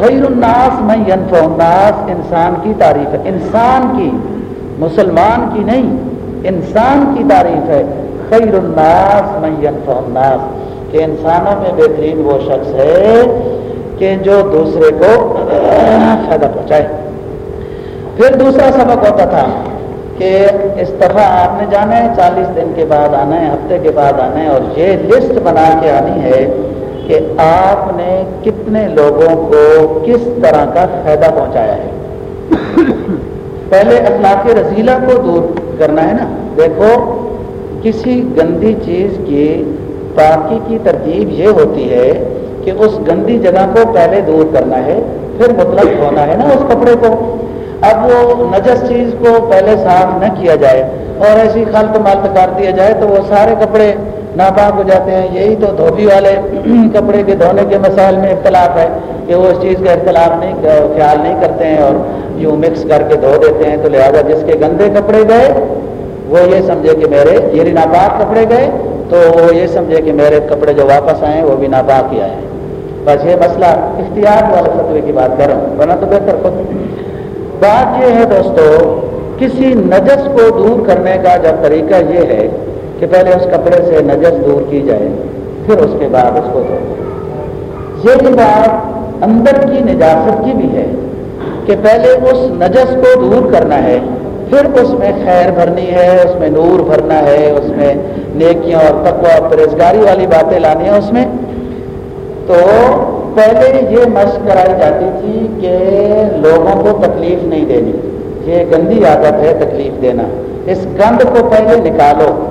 خیر الناس میں ینف الناس، انسان کی تعریف ہے۔ انسان کی، مسلمان کی نہیں، انسان کی تعریف ہے۔ خیر الناس میں ینف الناس، کہ انسانوں میں بہترین وہ شخص ہے کہ جو دوسرے کو فائدہ پہنچائے۔ پھر دوسرا سبق ہوتا تھا کہ استفا آپ نے جانا ہے، چالیس دن کے بعد آنا ہے، ہفتے کے بعد آنا ہے، اور یہ لسٹ بنا کے آنی ہے کہ آپ نے کتنے لوگوں کو کس طرح کا فائدہ پہنچایا ہے۔ پہلے اخلاق رضیلہ کو دور کرنا ہے نا۔ دیکھو، کسی گندی چیز کی پاکی کی ترتیب یہ ہوتی ہے کہ اس گندی جگہ کو پہلے دور کرنا ہے، پھر مطلب ہونا ہے نا اس کپڑے کو۔ اب وہ نجس چیز کو پہلے صاف نہ کیا جائے اور ایسی خلط ملت کر دیا جائے تو وہ سارے کپڑے ناپاک ہو جاتے ہیں۔ یہی تو دھوبی والے کپڑے کے دھونے کے مسائل میں اختلاف ہے کہ وہ اس چیز کا اختلاف نہیں، خیال نہیں کرتے ہیں اور یوں مکس کر کے دھو دیتے ہیں تو لہٰذا جس کے گندے کپڑے گئے، وہ یہ سمجھے کہ میرے یہ ناپاک کپڑے گئے، تو وہ یہ سمجھے کہ میرے کپڑے جو واپس آئے وہ بھی ناپاک ہی آئے ہیں۔ بس یہ مسئلہ اختیار والے فتوے کی بات کر رہا ہوں، ورنہ تو بہتر خود بات یہ ہے دوستو، کسی نجس کو دور کرنے کا جب طریقہ یہ ہے کہ پہلے اس کپڑے سے نجس دور کی جائے، پھر اس کے بعد اس کو دھو یہ بات اندر کی نجاست کی بھی ہے کہ پہلے اس نجس کو دور کرنا ہے، پھر اس میں خیر بھرنی ہے، اس میں نور بھرنا ہے، اس میں نیکیاں اور تقوی اور پرہزگاری والی باتیں لانی ہیں۔ اس میں تو پہلے یہ مشق کرائی جاتی تھی کہ لوگوں کو تکلیف نہیں دینی۔ یہ گندی عادت ہے تکلیف دینا۔ اس گند کو پہلے نکالو۔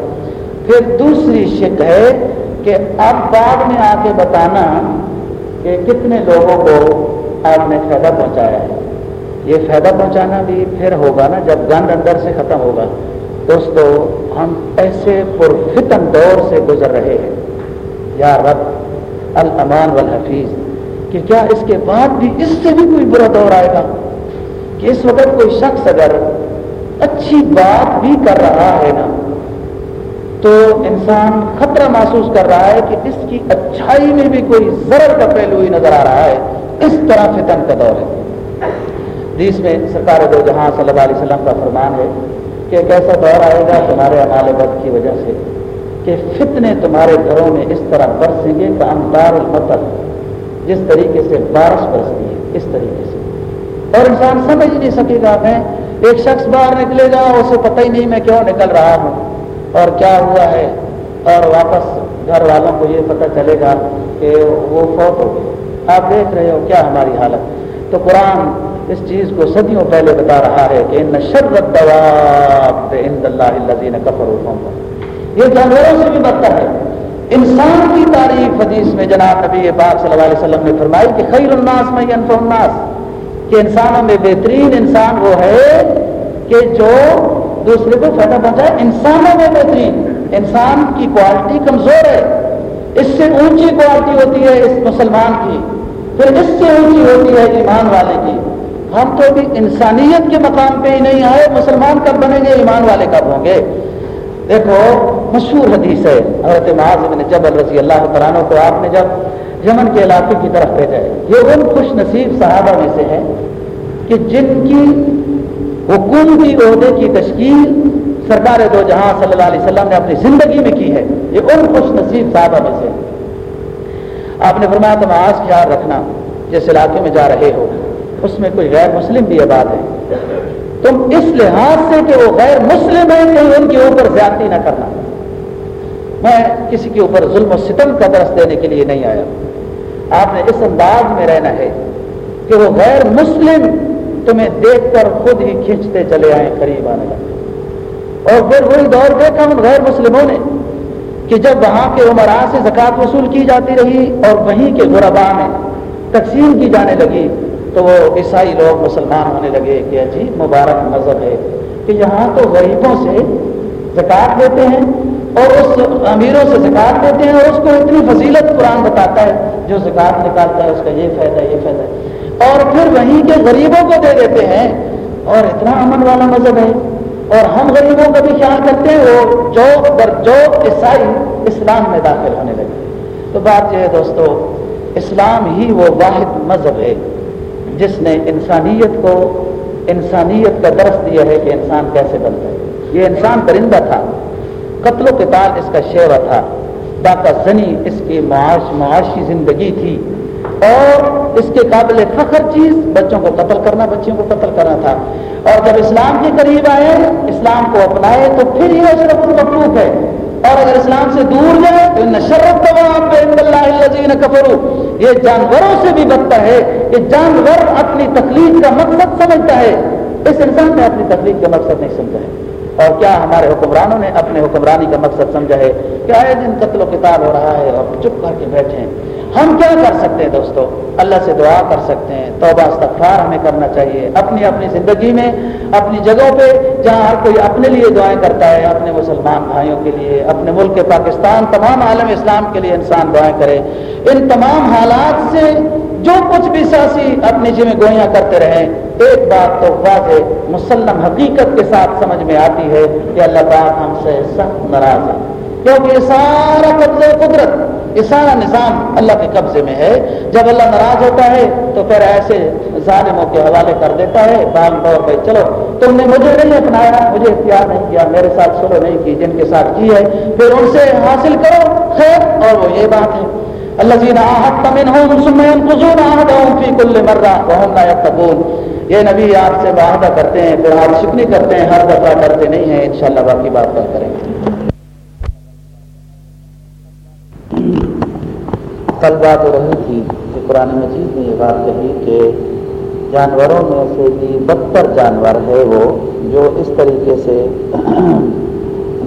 پھر دوسری شک ہے کہ اب بعد میں آ کے بتانا کہ کتنے لوگوں کو آپ نے فائدہ پہنچایا ہے۔ یہ فائدہ پہنچانا بھی پھر ہوگا نا، جب گند اندر سے ختم ہوگا۔ دوستو، ہم ایسے پرفتن دور سے گزر رہے ہیں۔ یا رب الامان والحفیظ کہ کیا اس کے بعد بھی اس سے بھی کوئی برا دور آئے گا کہ اس وقت کوئی شخص اگر اچھی بات بھی کر رہا ہے نا، تو انسان خطرہ محسوس کر رہا ہے کہ اس کی اچھائی میں بھی کوئی ضرر کا پہلو ہی نظر آ رہا ہے۔ اس طرح فتن کا دور ہے۔ جس میں سرکار دو جہاں صلی اللہ علیہ وسلم کا فرمان ہے کہ ایک ایسا دور آئے گا تمہارے امال بد کی وجہ سے کہ فتنے تمہارے گھروں میں اس طرح برسیں گے کہ امدار المطر جس طریقے سے بارش برستی ہے، اس طریقے سے۔ اور انسان سمجھ نہیں سکے گا، میں ایک شخص باہر نکلے گا، اسے پتہ ہی نہیں میں کیوں نکل رہا ہوں۔ اور کیا ہوا ہے؟ اور واپس گھر والوں کو یہ پتہ چلے گا کہ وہ فوت ہو گئے۔ آپ دیکھ رہے ہو کیا ہماری حالت۔ تو قرآن اس چیز کو صدیوں پہلے بتا رہا ہے کہ یہ جانوروں سے بھی بدتر ہے۔ انسان کی تعریف حدیث میں جناب نبی پاک صلی اللہ علیہ وسلم نے فرمائی کہ خیر الناس میں انف الناس، کہ انسانوں میں بہترین انسان وہ ہے کہ جو دوسرے کو فائدہ پہنچائے۔ انسانوں میں بہترین، انسان کی کوالٹی کمزور ہے، اس سے اونچی کوالٹی ہوتی ہے اس مسلمان کی، پھر اس سے اونچی ہوتی ہے ایمان والے کی۔ ہم تو بھی انسانیت کے مقام پہ ہی نہیں آئے، مسلمان کب بنیں گے؟ ایمان والے کب ہوں گے؟ دیکھو، مشہور حدیث ہے، حضرت معاذ بن جبل رضی اللہ تعالیٰ کو آپ نے جب یمن کے علاقے کی طرف بھیجا ہے، یہ ان خوش نصیب صحابہ میں سے ہے کہ جن کی حکومتی عہدے کی تشکیل سرکار دو جہاں صلی اللہ علیہ وسلم نے اپنی زندگی میں کی ہے، یہ ان خوش نصیب صحابہ میں سے آپ نے فرمایا تم آج خیال رکھنا، جس علاقے میں جا رہے ہو، اس میں کوئی غیر مسلم بھی آباد ہے۔ تم اس لحاظ سے کہ وہ غیر مسلم ہیں کہ ان کے اوپر زیادتی نہ کرنا۔ میں کسی کے اوپر ظلم و ستم کا درس دینے کے لیے نہیں آیا۔ آپ نے اس انداز میں رہنا ہے کہ وہ غیر مسلم تمہیں دیکھ کر خود ہی کھینچتے چلے آئے قریب آنے لگے۔ اور پھر وہی دور دیکھا ان غیر مسلموں نے کہ جب وہاں کے عمرا سے زکوٰۃ وصول کی جاتی رہی اور وہیں کے غربا میں تقسیم کی جانے لگی تو وہ عیسائی لوگ مسلمان ہونے لگے کہ عجیب مبارک مذہب ہے کہ یہاں تو غریبوں سے زکوٰۃ دیتے ہیں اور اس امیروں سے زکوٰۃ دیتے ہیں اور اس کو اتنی فضیلت قرآن بتاتا ہے، جو زکوٰۃ نکالتا ہے، اس کا یہ فائدہ یہ فائدہ۔ ہے اور پھر وہیں کے غریبوں کو دے دیتے ہیں اور اتنا امن والا مذہب ہے۔ اور ہم غریبوں کا بھی خیال کرتے ہیں، وہ جو بر جو عیسائی اسلام میں داخل ہونے لگے۔ تو بات یہ ہے دوستو، اسلام ہی وہ واحد مذہب ہے۔ جس نے انسانیت کو انسانیت کا درس دیا ہے کہ انسان کیسے بنتا ہے۔ یہ انسان پرندہ تھا۔ قتل و قتال اس کا شیوا تھا۔ باقا زنی اس کی معاش، معاشی زندگی تھی۔ اور اس کے قابل فخر چیز بچوں کو قتل کرنا، بچیوں کو قتل کرنا تھا۔ اور جب اسلام کے قریب آئے، اسلام کو اپنائے تو پھر یہ اشرف المخلوق ہے۔ اور اگر اسلام سے دور جائے تو نشرت کفرو یہ جانوروں سے بھی بدتر ہے۔ کہ جانور اپنی تخلیق کا مقصد سمجھتا ہے۔ اس انسان نے اپنی تخلیق کا مقصد نہیں سمجھا ہے۔ اور کیا ہمارے حکمرانوں نے اپنے حکمرانی کا مقصد سمجھا ہے؟ کہ آئے دن قتل و کتاب ہو رہا ہے اور چپ کر کے بیٹھے ہیں؟ ہم کیا کر سکتے ہیں دوستو؟ اللہ سے دعا کر سکتے ہیں، توبہ استغفار ہمیں کرنا چاہیے۔ اپنی اپنی زندگی میں، اپنی جگہوں پہ جہاں ہر کوئی اپنے لیے دعائیں کرتا ہے، اپنے مسلمان بھائیوں کے لیے، اپنے ملک پاکستان، تمام عالم اسلام کے لیے انسان دعائیں کرے۔ ان تمام حالات سے جو کچھ بھی سیاسی اپنی جمع گوئیاں کرتے رہیں، ایک بات تو واضح، مسلم حقیقت کے ساتھ سمجھ میں آتی ہے کہ اللہ پاک ہم سے سخت ناراض ہے کیونکہ سارا قبضہ قدرت یہ سارا نظام اللہ کے قبضے میں ہے۔ جب اللہ ناراض ہوتا ہے تو پھر ایسے ظالموں کے حوالے کر دیتا ہے، بال طور پہ چلو۔ تم نے مجھے نہیں اپنایا، مجھے اختیار نہیں کیا، میرے ساتھ سلو نہیں کی، جن کے ساتھ کی ہے۔ پھر ان سے حاصل کرو، خیر، اور وہ یہ بات ہے۔ اللہ جی فی کل مرہ وہ یہ نبی آپ سے معاہدہ کرتے ہیں، پھر آپ شکنی کرتے ہیں، ہر دفعہ کرتے نہیں ہیں، انشاءاللہ باقی بات کریں گے۔ کل بات ہو رہی تھی کہ قرآن مجید نے یہ بات کہی کہ جانوروں میں سے بھی بدتر جانور ہے وہ جو اس طریقے سے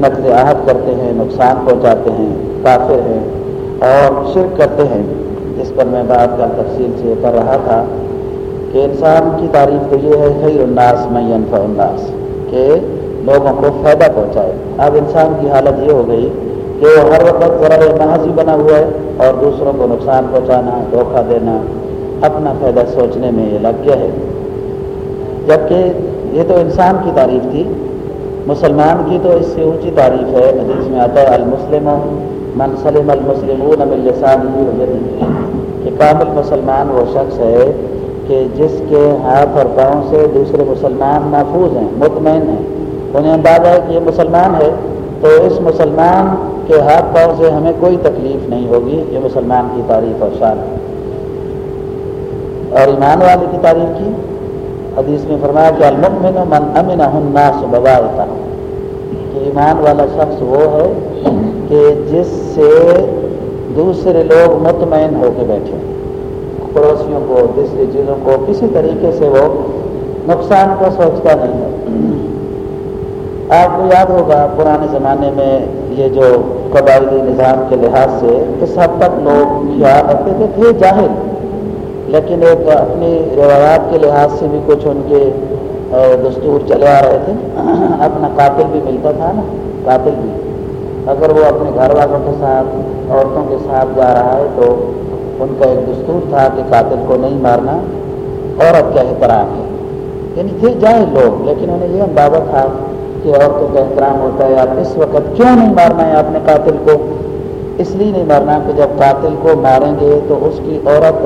نقل عہد کرتے ہیں، نقصان پہنچاتے ہیں، کافر ہیں اور شرک کرتے ہیں۔ جس پر میں بات کا تفصیل سے کر رہا تھا کہ انسان کی تعریف تو یہ ہے، خیر الناس میں الناس، کہ لوگوں کو فائدہ پہنچائے۔ اب انسان کی حالت یہ ہو گئی کہ وہ ہر وقت ذرا محاذی بنا ہوا ہے۔ اور دوسروں کو نقصان پہنچانا، دھوکہ دینا، اپنا فائدہ سوچنے میں یہ لگ گیا ہے۔ جبکہ یہ تو انسان کی تعریف تھی، مسلمان کی تو اس سے اونچی تعریف ہے۔ حدیث میں آتا ہے، المسلم من سلم المسلمون کہ کامل مسلمان وہ شخص ہے کہ جس کے ہاتھ اور پاؤں سے دوسرے مسلمان محفوظ ہیں، مطمئن ہیں۔ انہیں اندازہ ہے کہ یہ مسلمان ہے۔ تو اس مسلمان کے ہاتھ پاؤں سے ہمیں کوئی تکلیف نہیں ہوگی، یہ مسلمان کی تعریف اور شان ہے۔ اور ایمان والے کی تعریف کی۔ حدیث میں فرمایا کہ المؤمن من امن الناس ببارتا کہ ایمان والا شخص وہ ہے کہ جس سے دوسرے لوگ مطمئن ہو کے بیٹھے۔ پڑوسیوں کو، دوسری چیزوں کو کسی طریقے سے وہ نقصان کو سوچتا نہیں ہے۔ آپ کو یاد ہوگا پرانے زمانے میں یہ جو قبائلی نظام کے لحاظ سے اس حد تک لوگ خیال رکھتے تھے؟ تھے جاہل۔ لیکن ایک اپنی روایات کے لحاظ سے بھی کچھ ان کے دستور چلے آ رہے تھے۔ اپنا قاتل بھی ملتا تھا نا، قاتل بھی۔ اگر وہ اپنے گھر والوں کے ساتھ، عورتوں کے ساتھ جا رہا ہے تو ان کا ایک دستور تھا کہ قاتل کو نہیں مارنا۔ عورت کا احترام ہے؟ یعنی تھے جاہل لوگ، لیکن انہیں یہ اندازہ تھا کہ عورتوں کا احترام ہوتا ہے، آپ اس وقت کیوں نہیں مارنا ہے اپنے قاتل کو؟ اس لیے نہیں مارنا کہ جب قاتل کو ماریں گے تو اس کی عورت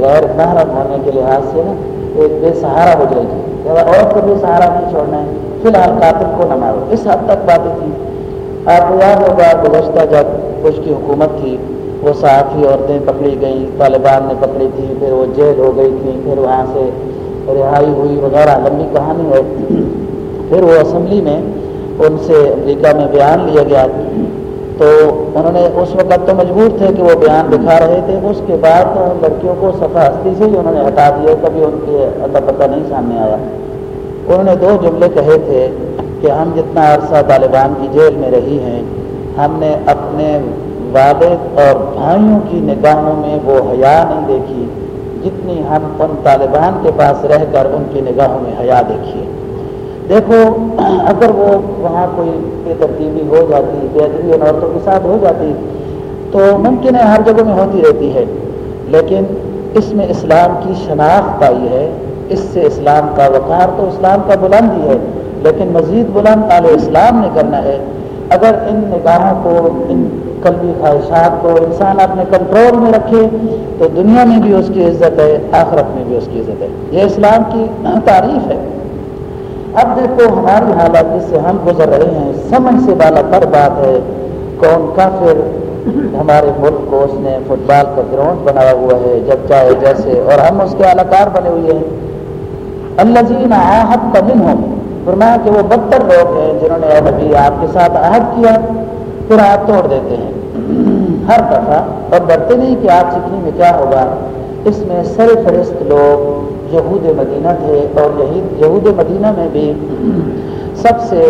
غیر محرم ہونے کے لحاظ سے نا ایک بے سہارا ہو جائے گی۔ عورت کو بے سہارا نہیں چھوڑنا ہے، فی الحال قاتل کو نہ مارو۔ اس حد تک باتیں تھی آپ کو یاد ہوگا، گزشتہ جب کچھ کی حکومت تھی، وہ صحافی عورتیں پکڑی گئیں، طالبان نے پکڑی تھی، پھر وہ جیل ہو گئی تھی پھر وہاں سے رہائی ہوئی، وغیرہ۔ لمبی کہانی ہے۔ پھر وہ اسمبلی میں ان سے امریکہ میں بیان لیا گیا تو انہوں نے اس وقت تو مجبور تھے کہ وہ بیان دکھا رہے تھے۔ اس کے بعد لڑکیوں کو صفحہ ہستی سے ہی انہوں نے ہٹا دیا، کبھی ان کے اتا پتہ نہیں سامنے آیا۔ انہوں نے دو جملے کہے تھے کہ ہم جتنا عرصہ طالبان کی جیل میں رہی ہیں، ہم نے اپنے والد اور بھائیوں کی نگاہوں میں وہ حیا نہیں دیکھی، جتنی ہم ان طالبان کے پاس رہ کر ان کی نگاہوں میں حیا دیکھیے۔ دیکھو، اگر وہ وہاں کوئی بے ترتیبی ہو جاتی، بے ادبی ان عورتوں کے ساتھ ہو جاتی، تو ممکن ہے ہر جگہ میں ہوتی رہتی ہے۔ لیکن اس میں اسلام کی شناخت آئی ہے، اس سے اسلام کا وقار تو اسلام کا بلند ہی ہے، لیکن مزید بلند اعلی اسلام نے کرنا ہے۔ اگر ان نگاہوں کو، ان قلبی خواہشات کو انسان اپنے کنٹرول میں رکھے، تو دنیا میں بھی اس کی عزت ہے، آخرت میں بھی اس کی عزت ہے۔ یہ اسلام کی تعریف ہے۔ اب دیکھو ہماری حالت جس سے ہم گزر رہے ہیں، سمجھ سے بالا تر بات ہے کون کافر ہمارے ملک کو اس نے فٹ بال کا گراؤنڈ بنایا ہوا ہے، جب چاہے جیسے، اور ہم اس کے الاکار بنے ہوئے ہیں۔ اللہ جی آحت کا دن ہوں فرمایا کہ وہ بدتر لوگ ہیں جنہوں نے ابھی آپ کے ساتھ عہد کیا، پھر آپ توڑ دیتے ہیں۔ ہر دفعہ، اور ڈرتے نہیں کہ آپ سیکھنے میں کیا ہوگا۔ اس میں سر فہرست لوگ یہود مدینہ تھے اور یہود مدینہ میں بھی سب سے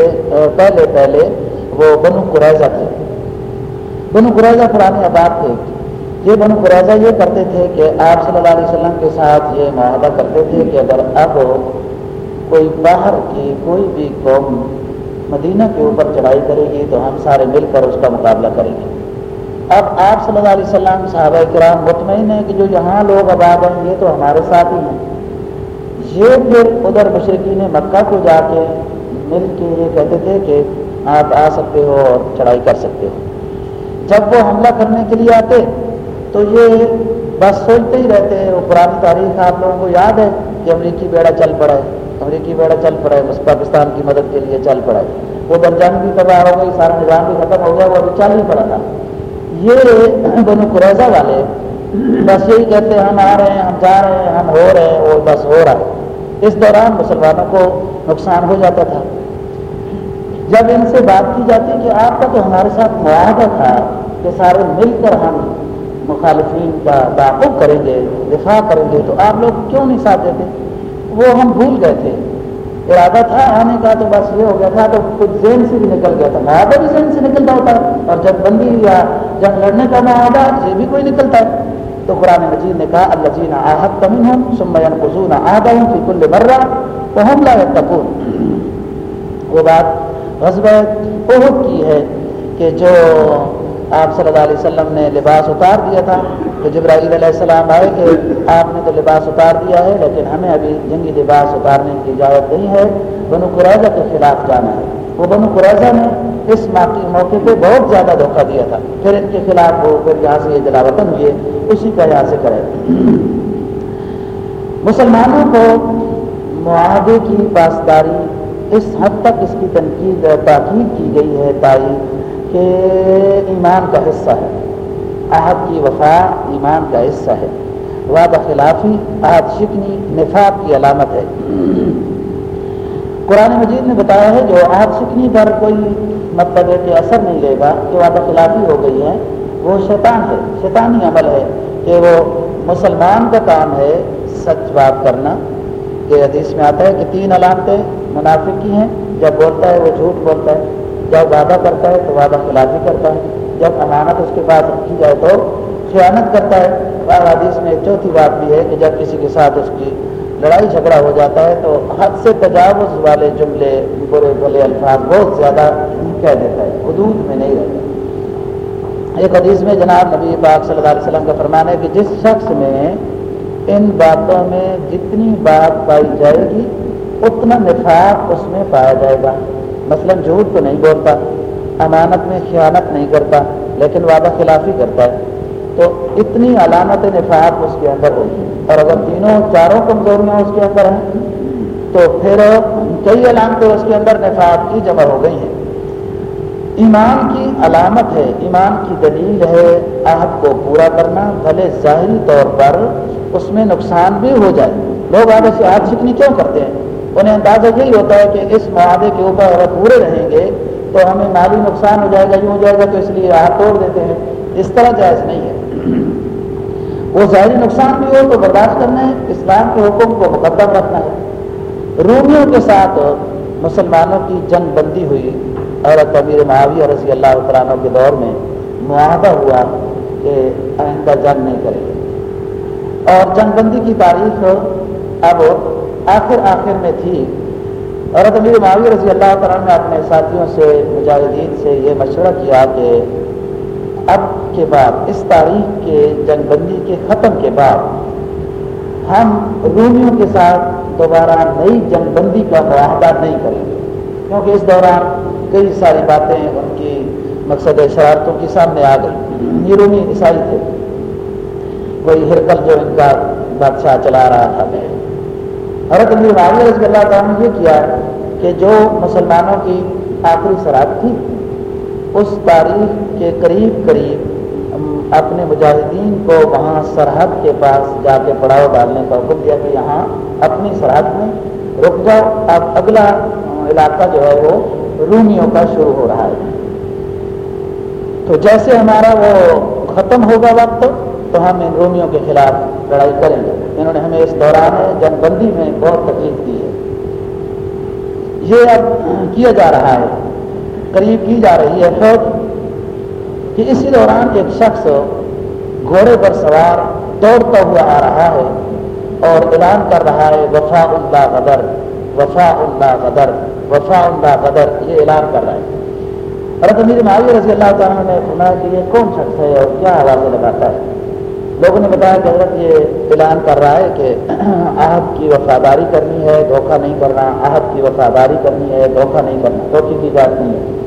پہلے پہلے وہ بنو قریضہ تھے۔ بنو قریضہ پرانے آباد تھے۔ یہ بنو قریضہ یہ کرتے تھے کہ آپ صلی اللہ علیہ وسلم کے ساتھ یہ معاہدہ کرتے تھے کہ اگر اب کوئی باہر کی کوئی بھی قوم مدینہ کے اوپر چڑھائی کرے گی تو ہم سارے مل کر اس کا مقابلہ کریں گے۔ اب آپ صلی اللہ علیہ وسلم صحابہ کرام مطمئن ہیں کہ جو یہاں لوگ آباد ہیں یہ تو ہمارے ساتھ ہی ہیں۔ یہ پھر ادھر مشرقین مکہ کو جا کے مل کے یہ کہتے تھے کہ آپ آ سکتے ہو اور چڑھائی کر سکتے ہو۔ جب وہ حملہ کرنے کے لیے آتے تو یہ بس سوچتے ہی رہتے ہیں۔ وہ پرانی تاریخ آپ لوگوں کو یاد ہے کہ امریکی بیڑا چل پڑا ہے۔ امریکی بیڑا چل پڑا ہے۔ پاکستان کی مدد کے لیے چل پڑا ہے۔ وہ برجان بھی تباہ ہو گئی، سارا نظام بھی ختم ہو گیا، وہ ابھی چل ہی پڑا تھا۔ یہ دونوں قریضہ والے بس یہی کہتے ہیں، ہم آ رہے ہیں، ہم جا رہے ہیں، ہم ہو رہے ہیں وہ بس ہو رہا ہے۔ اس دوران مسلمانوں کو نقصان ہو جاتا تھا۔ جب ان سے بات کی جاتی کہ آپ کا تو ہمارے ساتھ معاہدہ تھا کہ سارے مل کر ہم مخالفین کا تعاقب کریں گے، دفاع کریں گے، تو آپ لوگ کیوں نہیں ساتھ دیتے؟ وہ ہم بھول گئے تھے۔ ارادہ تھا آنے کا تو بس یہ ہو گیا تھا، تو کچھ ذہن سے بھی نکل گیا تھا۔ معاہدہ بھی ذہن سے نکلتا ہوتا ہے، اور جب بندی یا جب لڑنے کا معاہدہ، یہ بھی کوئی نکلتا ہے۔ تو قرآن مجید نے کہا اللہ جینا آحت کمی ہوں سمین قزون آدھا ہوں پھر کل مر رہا تو ہم لا تکون وہ بات غزب بہت کی ہے کہ جو آپ صلی اللہ علیہ وسلم نے لباس اتار دیا تھا، تو جبرائیل علیہ السلام آئے کہ آپ نے تو لباس اتار دیا ہے، لیکن ہمیں ابھی جنگی لباس اتارنے کی اجازت نہیں ہے، بنو قریضہ کے خلاف جانا ہے۔ وہ بنو قریضہ نے اس موقع پہ بہت زیادہ دھوکہ دیا تھا۔ پھر ان کے خلاف وہ پھر یہاں سے یہ جلاوطن ہوئے اسی کا یہاں سے کرے مسلمانوں کو معاہدے کی پاسداری اس حد تک اس کی تنقید تاکید کی گئی ہے تائی کہ ایمان کا حصہ ہے۔ عہد کی وفا ایمان کا حصہ ہے۔ وعدہ خلافی، عہد شکنی، نفاق کی علامت ہے۔ قرآن مجید نے بتایا ہے جو عہد شکنی پر کوئی مطلب ہے کہ اثر نہیں لے گا، جو وعدہ خلافی ہو گئی ہے وہ شیطان ہے، شیطانی عمل ہے کہ وہ مسلمان کا کام ہے سچ بات کرنا۔ کہ حدیث میں آتا ہے کہ تین علامتیں منافق کی ہیں، جب بولتا ہے وہ جھوٹ بولتا ہے، جب وعدہ کرتا ہے تو وعدہ خلافی کرتا ہے، جب امانت اس کے پاس رکھی جائے تو خیانت کرتا ہے۔ بعض حدیث میں ایک چوتھی بات بھی ہے کہ جب کسی کے ساتھ اس کی لڑائی جھگڑا ہو جاتا ہے تو حد سے تجاوز والے جملے برے بلے الفاظ بہت زیادہ کہہ دیتا ہے، حدود میں نہیں رہتا۔ ایک حدیث میں جناب نبی پاک صلی اللہ علیہ وسلم کا فرمان ہے کہ جس شخص میں ان باتوں میں جتنی بات پائی جائے گی، اتنا نفاق اس میں پایا جائے گا۔ مثلا جھوٹ تو نہیں بولتا، امانت میں خیانت نہیں کرتا، لیکن وعدہ خلافی کرتا ہے۔ تو اتنی علامت نفاق اس کے اندر ہوگی اور اگر تینوں چاروں کمزوریاں اس کے اندر ہیں، تو پھر کئی علامتیں اس کے اندر نفاق کی جمع ہو گئی ہیں۔ ایمان کی علامت ہے، ایمان کی دلیل ہے عہد کو پورا کرنا۔ بھلے ظاہری طور پر اس میں نقصان بھی ہو جائے۔ لوگ آگے سے عہد سیکھنی کیوں کرتے ہیں؟ انہیں اندازہ یہی ہوتا ہے کہ اس معاہدے کے اوپر اگر پورے رہیں گے تو ہمیں مالی نقصان ہو جائے گا، یوں ہو جائے گا تو اس لیے ہاتھ توڑ دیتے ہیں۔ اس طرح جائز نہیں ہے۔ وہ ظاہری نقصان بھی ہو تو برداشت کرنا ہے، اسلام کے حکم کو مقدم رکھنا ہے۔ رومیوں کے ساتھ مسلمانوں کی جنگ بندی ہوئی۔ اور کبیر معاویہ رضی اللہ عنہ کے دور میں معاہدہ ہوا کہ آئندہ جنگ نہیں کرے گا۔ اور جنگ بندی کی تاریخ اب آخر آخر میں تھی۔ اور امیر معاوی رضی اللہ تعالیٰ نے اپنے ساتھیوں سے، مجاہدین سے یہ مشورہ کیا کہ اب کے بعد، اس تاریخ کے جنگ بندی کے ختم کے بعد، ہم رومیوں کے ساتھ دوبارہ نئی جنگ بندی کا معاہدہ نہیں کریں گے۔ کیونکہ اس دوران کئی ساری باتیں ان کی مقصد شرارتوں کی سامنے آ گئی یہ رومی عیسائی تھے۔ کوئی ہرکل جو ان کا بادشاہ چلا رہا تھا۔ حضرت علی معاویہ رضی اللہ تعالیٰ نے یہ کیا کہ جو مسلمانوں کی آخری سرحد تھی، اس تاریخ کے قریب قریب اپنے مجاہدین کو وہاں سرحد کے پاس جا کے پڑاؤ ڈالنے کا حکم دیا کہ یہاں اپنی سرحد میں رک جاؤ۔ اب اگلا علاقہ جو ہے وہ رومیوں کا شروع ہو رہا ہے۔ تو جیسے ہمارا وہ ختم ہوگا وقت، تو ہم ان رومیوں کے خلاف لڑائی کریں گے۔ انہوں نے ہمیں اس دوران جنگ بندی میں بہت تکلیف دی ہے۔ یہ اب کیا جا رہا ہے؟ قریب کی جا رہی ہے۔ فوج کہ اسی دوران ایک شخص گھوڑے پر سوار دوڑتا ہوا آ رہا ہے اور اعلان کر رہا ہے وفا اللہ غدر وفا اللہ غدر وفا اللہ غدر، یہ اعلان کر رہا ہے۔ حضرت امیر معاویہ رضی اللہ تعالیٰ نے سنا کہ یہ کون شخص ہے اور کیا آوازیں لگاتا ہے؟ لوگوں نے بتایا کہ حضرت یہ اعلان کر رہا ہے کہ عہد کی وفاداری کرنی ہے، دھوکہ نہیں کرنا، عہد کی وفاداری کرنی ہے، دھوکہ نہیں کرنا، دھوکے کی بات نہیں ہے۔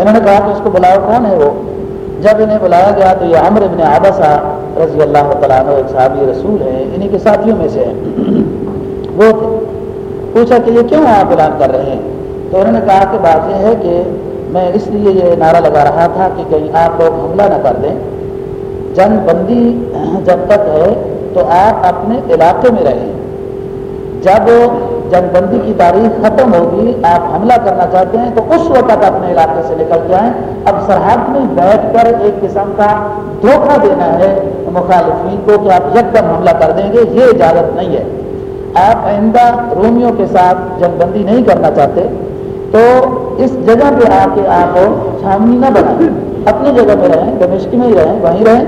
انہوں نے کہا کہ اس کو بلاؤ کون ہے وہ؟ جب انہیں بلایا گیا تو یہ عمر ابن آبسا رضی اللہ تعالیٰ عنہ ایک صحابی رسول ہیں انہیں کے ساتھیوں میں سے ہیں۔ وہ تھے۔ پوچھا کہ یہ کیوں آپ اعلان کر رہے ہیں؟ تو انہوں نے کہا کہ بات یہ ہے کہ میں اس لیے یہ نعرہ لگا رہا تھا کہ کہیں آپ لوگ حملہ نہ کر دیں۔ جنگ بندی جب تک ہے تو آپ اپنے علاقے میں رہیں۔ جب جنگ بندی کی تاریخ ختم ہوگی، آپ حملہ کرنا چاہتے ہیں تو اس وقت اپنے علاقے سے نکل جائیں۔ اب سرحد میں بیٹھ کر ایک قسم کا دھوکہ دینا ہے مخالفین کو کہ آپ یکدم حملہ کر دیں گے، یہ اجازت نہیں ہے۔ آپ آئندہ رومیوں کے ساتھ جنگ بندی نہیں کرنا چاہتے، تو اس جگہ پہ آ کے آپ چھاونی نہ بنائیں۔ اپنی جگہ پہ رہیں، دمشق میں ہی رہیں، وہیں رہیں۔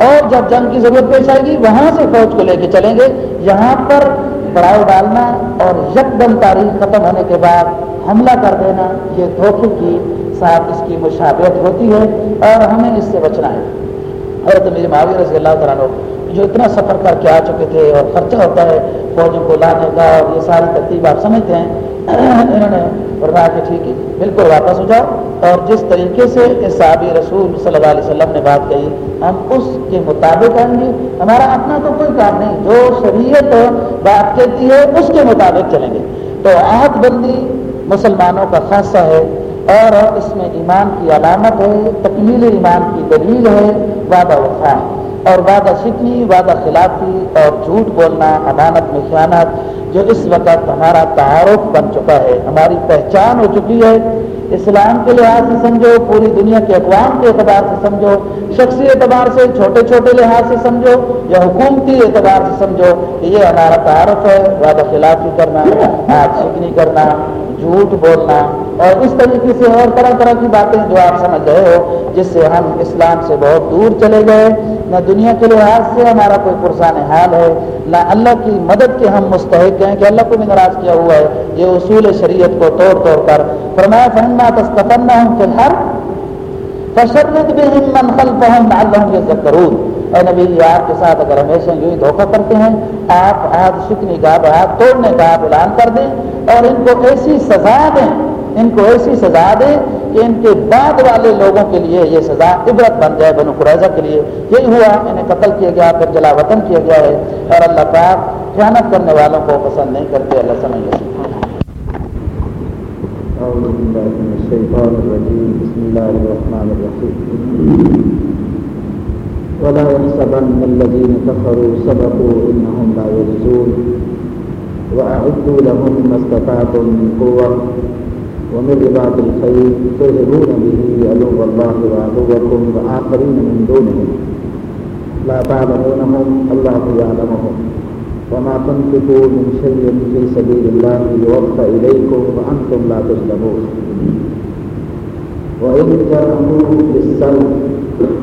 اور جب جنگ کی ضرورت پیش آئے گی، وہاں سے فوج کو لے کے چلیں گے۔ یہاں پر پڑاؤ ڈالنا اور یکدم تاریخ ختم ہونے کے بعد حملہ کر دینا، یہ دھوکے کی ساتھ اس کی مشابت ہوتی ہے اور ہمیں اس سے بچنا ہے۔ حضرت میرے معاویر رضی اللہ تعالیٰ جو اتنا سفر کر کے آ چکے تھے اور خرچہ ہوتا ہے فوجوں کو لانے کا اور یہ ساری ترتیب آپ سمجھتے ہیں، انہوں نے فرمایا کہ ٹھیک ہے، بالکل واپس ہو جاؤ۔ اور جس طریقے سے اس صحابی رسول صلی اللہ علیہ وسلم نے بات کہی، ہم اس کے مطابق آئیں گے۔ ہمارا اپنا تو کوئی کام نہیں، جو شریعت بات کہتی ہے، اس کے مطابق چلیں گے۔ تو آہت بندی مسلمانوں کا خاصہ ہے اور اس میں ایمان کی علامت ہے، تکمیل ایمان کی دلیل ہے، وعدہ وفا اور وعدہ شکنی وعدہ خلافی اور جھوٹ بولنا امانت میں خیانت، جو اس وقت ہمارا تعارف بن چکا ہے، ہماری پہچان ہو چکی ہے۔ اسلام کے لحاظ سے سمجھو، پوری دنیا کے اقوام کے اعتبار سے سمجھو، شخصی اعتبار سے چھوٹے چھوٹے لحاظ سے سمجھو، یا حکومتی اعتبار سے سمجھو کہ یہ ہمارا تعارف ہے، وعدہ خلافی کرنا، آج شکنی کرنا، جھوٹ بولنا اور اس طریقے سے اور طرح طرح کی باتیں جو آپ سمجھ رہے ہو، جس سے ہم اسلام سے بہت دور چلے گئے۔ نہ دنیا کے لحاظ سے ہمارا کوئی پرسان حال ہے، نہ اللہ کی مدد کے ہم مستحق ہیں کہ اللہ کو بھی ناراض کیا ہوا ہے۔ یہ اصول شریعت کو توڑ توڑ کر فرمایا فہمنا تستنا ہوں فی الحال فشرت بھی من خلفہم لعلہم یذکرون اے نبی یہ آپ کے ساتھ اگر ہمیشہ یوں ہی دھوکہ کرتے ہیں، آپ آج شکنی کا آپ توڑنے کا آپ اعلان کر دیں اور ان کو ایسی سزا دیں ان کو ایسی سزا دیں کہ ان کے بعد والے لوگوں کے لیے یہ سزا عبرت بن جائے بنو قرضہ کے لیے۔ یہی ہوا، انہیں قتل کیا گیا، پھر جلا وطن کیا گیا ہے۔ اور اللہ پاک خیانت کرنے والوں کو پسند نہیں کرتے، اللہ سمجھ لے ولا يحسبن الذين كفروا سبقوا انهم لا يجزون۔ واعدوا لهم ما استطعتم من قوه ومن رباط الخير تظهرون به عدو الله وعدوكم وآخرين من دونهم. لا تعلمونهم الله يعلمهم. وما تنفقوا من شيء في سبيل الله يوفى إليكم وأنتم لا تظلمون. وإن جاءوا بالسلم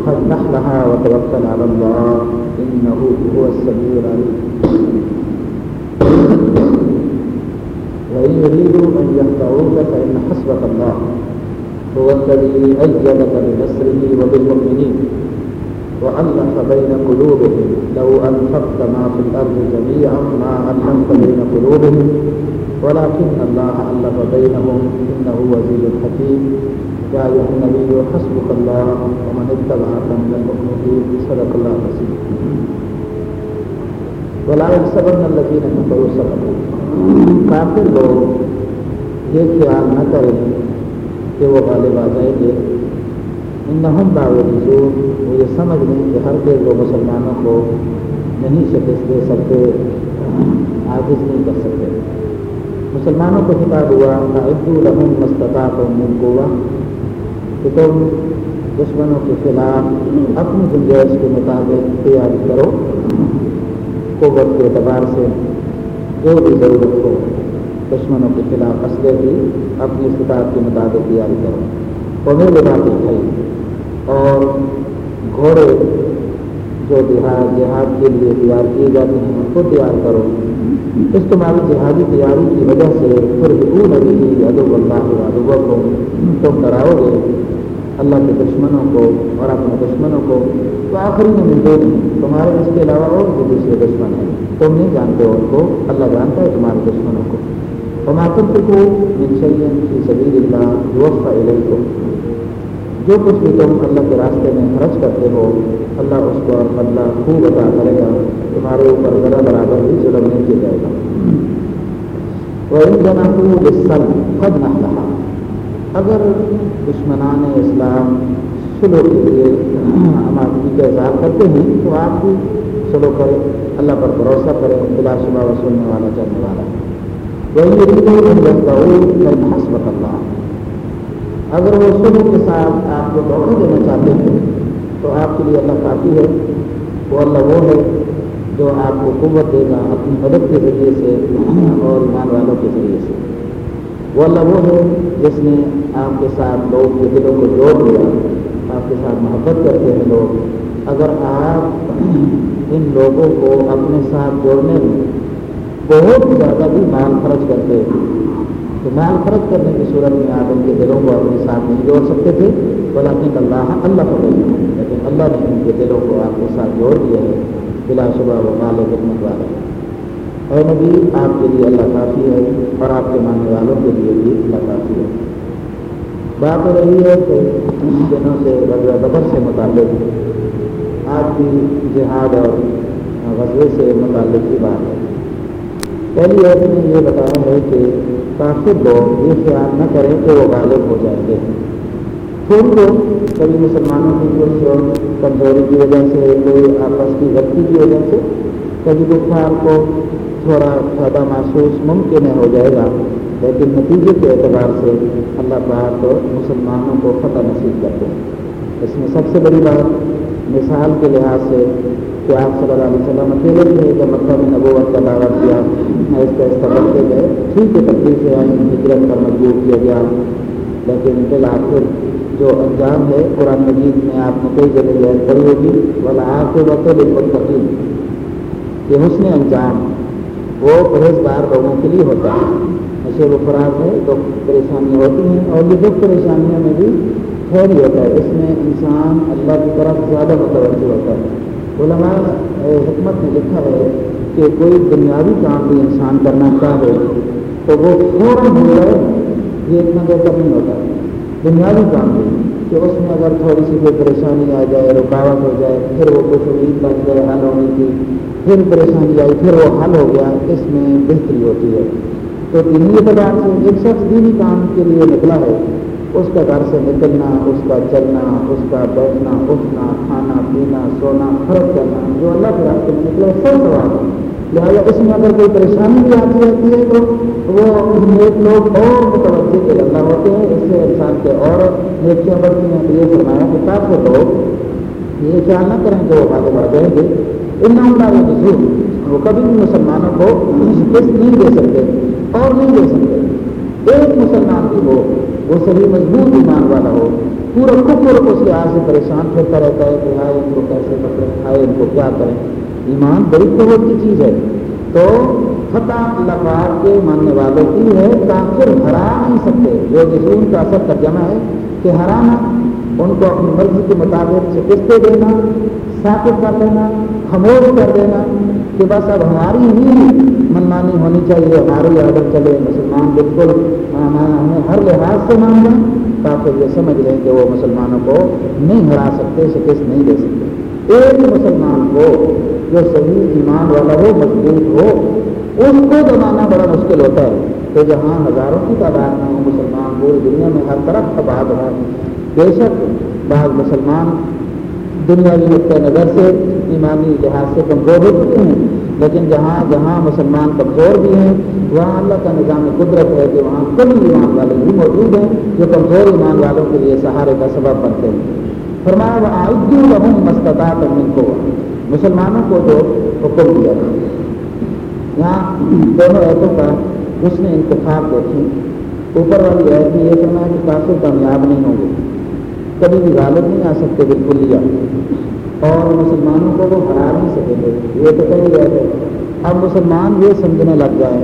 فاجنح وتوكل على الله إنه هو السميع العليم. وإن يريدوا أن يخدعوك فإن حسبك الله. هو الذي أيدك بنصره وبالمؤمنين.
وألف بين قلوبهم. لو أنفقت ما في الأرض جميعا ما ألفت بين قلوبهم. ولكن الله ألف بينهم. إنه عزيز حكيم. يا أيها النبي حسبك الله. ومن اتبعك من المؤمنين. صدق الله العظيم. ولا يحسبن الذين كفروا سبقوا کافر لوگ یہ خیال نہ کریں کہ وہ غالب آ جائیں گے. ان نہم باوجود وہ یہ سمجھ لیں کہ ہر کے وہ مسلمانوں کو نہیں شکست دے سکتے، عاجز نہیں کر سکتے. مسلمانوں کو خطاب ہوا ابو الحم مستطاط من گوا کہ تم دشمنوں کے خلاف اپنی گنجائش کے مطابق تیاری کرو. قوت کے اعتبار سے جو بھی ضرورت ہو، دشمنوں کے خلاف اسلحے کی اپنی استطاعت کے مطابق تیاری کرو۔ اور میرے اٹھائی اور گھوڑے جو دیہات جہاد کے لیے تیار کیے جاتے ہیں، ان کو تیار کرو۔ اس تمہاری جہادی تیاری کی وجہ سے پھر حکومت ادب اللہ ادب کو تم کراؤ گے۔ اللہ کے دشمنوں کو اور اپنے دشمنوں کو تو آخری میں ملتے نہیں تمہارے اس کے علاوہ اور بھی دوسرے دشمن ہیں۔ تم نہیں جانتے ان کو، اللہ جانتا ہے تمہارے دشمنوں کو۔ اور ماتم کو منشین کی سبیر اللہ وفا علیہ کو جو کچھ بھی تم اللہ کے راستے میں خرچ کرتے ہو، اللہ اس کو اللہ خوب ادا کرے گا۔ تمہارے اوپر ذرا برابر بھی ظلم نہیں کیا جائے گا۔ وہ ان جنا کو خد نہ رہا اگر دشمنان اسلام سلو کے لیے ہم آدمی کا اظہار کرتے ہیں، تو آپ بھی سلو کرے اللہ پر بھروسہ کرے بلا شبہ وصولنے والا چلنے والا۔ وہی حسبت اللہ۔ اگر وہ سلو کے ساتھ آپ کو دھوکہ دینا چاہتے ہیں، تو آپ کے لیے اللہ کافی ہے۔ وہ اللہ وہ ہے جو آپ کو قوت دے گا اپنی مدد کے ذریعے سے اور ایمان والوں کے ذریعے سے۔ وہ اللہ وہ ہے جس نے آپ کے ساتھ لوگ کے دلوں کو جوڑ دیا آپ کے ساتھ محبت کرتے ہیں لوگ۔ اگر آپ ان لوگوں کو اپنے ساتھ جوڑنے میں بہت زیادہ بھی مال خرچ کرتے، تو مال خرچ کرنے کی صورت میں آپ ان کے دلوں کو اپنے ساتھ نہیں جوڑ سکتے تھے۔ بلاکن اللہ اللہ کو لیکن اللہ نے ان کے دلوں کو آپ کے ساتھ جوڑ دیا ہے۔ بلا شبہ وہ مال خدمت والا اے نبی، آپ کے لیے اللہ کافی ہے اور آپ کے ماننے والوں کے لیے بھی اللہ کافی ہے۔ بات رہی ہے کہ ان دنوں سے وغیرہ بدر سے متعلق آپ کی جہاد اور غزے سے متعلق کی بات ہے۔ پہلی عید نے یہ بتایا ہے کہ کافی لوگ یہ خیال نہ کریں کہ وہ غالب ہو جائیں گے۔ تھوڑی لوگ کبھی مسلمانوں کی کوئی کمزوری کی وجہ سے، کوئی آپس کی غلطی کی وجہ سے، کبھی کفار کو تھوڑا فائدہ محسوس ممکن ہو جائے گا، لیکن نتیجے کے اعتبار سے اللہ پاک مسلمانوں کو فتح نصیب کرتے ہیں۔ اس میں سب سے بڑی بات مثال کے لحاظ سے کہ آپ صلی اللہ علیہ وسلم اکیلے بھی ہے جب مطلب نبوت کا دعویٰ کیا ایسا ایسا بڑھتے گئے ٹھیک ہے تکلیف سے ہجرت پر مجبور کیا گیا۔ لیکن بالآخر جو انجام ہے، قرآن مجید میں آپ نے کئی جگہ یہ پڑی ہوگی والا آپ کو وقت بالکل کہ حسن انجام وہ پرہیزگار لوگوں کے لیے ہوتا ہے۔ نشے و فراغ ہے تو پریشانیاں ہوتی ہیں اور یہ دکھ پریشانیوں میں بھی خیر ہی ہوتا ہے۔ اس میں انسان اللہ کی طرف زیادہ متوجہ ہوتا ہے۔ علماء حکمت نے لکھا ہے کہ کوئی دنیاوی کام بھی انسان کرنا چاہے تو وہ فوراً ہو جائے، یہ اتنا بہتر نہیں ہوتا۔ دنیاوی کام بھی کہ اس میں اگر تھوڑی سی کوئی پریشانی آ جائے، رکاوٹ ہو جائے، پھر وہ کچھ امید بن جائے حل ہونے کی، پھر پریشانی آئی، پھر وہ حل ہو گیا، اس میں بہتری ہوتی ہے۔ تو دینی اعتبار سے ایک شخص دینی کام کے لیے نکلا ہے، اس کا گھر سے نکلنا، اس کا چلنا، اس کا بیٹھنا، اٹھنا، کھانا، پینا، سونا، فرق کرنا، جو اللہ کے راستے میں نکلا سب سوال لہٰذا اس میں اگر کوئی پریشانی بھی آتی رہتی ہے تو وہ نیک لوگ اور متوجہ کے اللہ ہوتے ہیں۔ اس سے انسان کے اور نیکیاں بڑھتی ہیں۔ تو یہ فرمایا کہ تاکہ لوگ یہ خیال نہ کریں کہ وہ آگے بڑھ جائیں گے۔ ان نہ وہ کبھی بھی مسلمانوں کو شکست نہیں دے سکتے اور نہیں دے سکتے۔ ایک مسلمان بھی ہو، وہ صحیح مضبوط ایمان والا ہو، پورا کفر اس کے آج سے پریشان پھرتا رہتا ہے کہ ہائے ان کو کیسے پکڑیں، ہائے ان کو کیا کریں۔ ایمان بڑی قوت کی چیز ہے۔ تو فتح لفاظ کے ماننے والوں کی ہے کافر ہرا نہیں سکتے۔ جو جسون کا اثر ترجمہ ہے کہ ہرانا، ان کو اپنی مرضی کے مطابق شکستیں دینا ثابت کر دینا، خاموش کر دینا کہ بس اب ہماری ہی منمانی ہونی چاہیے ہماری آڈر چلے، مسلمان بالکل ہاں، ہاں، ہاں، ہمیں ہر لحاظ سے مان لیں تاکہ یہ سمجھ لیں کہ وہ مسلمانوں کو نہیں ہرا سکتے، شکست نہیں دے سکتے۔ ایک مسلمان کو جو صحیح ایمان والا ہو، مضبوط ہو، اس کو زمانہ بڑا مشکل ہوتا ہے کہ جہاں ہزاروں کی تعداد میں ہوں مسلمان، پوری دنیا میں ہر طرف آباد ہے بے شک بعض مسلمان دنیاوی نقطۂ نظر سے، ایمانی لحاظ سے کمزور ہو چکے ہیں۔ لیکن جہاں جہاں مسلمان کمزور بھی ہیں، وہاں اللہ کا نظام قدرت ہے کہ وہاں کل ایمان والے بھی موجود ہیں جو کمزور ایمان والوں کے لیے سہارے کا سبب بنتے ہیں۔ فرمایا وہ آئدی رہوں مستطاط من کو مسلمانوں کو جو حکم دیا یہاں دونوں ایسوں کا اس نے انتخاب دیکھی اوپر والی ہے کہ یہ فرمایا کہ کافی کامیاب نہیں ہوں گے۔ کبھی بھی غالب نہیں آ سکتے، بالکل لیا اور مسلمانوں کو وہ ہرا نہیں سکیں گے یہ تو کہہ گئے تھے اب مسلمان یہ سمجھنے لگ جائیں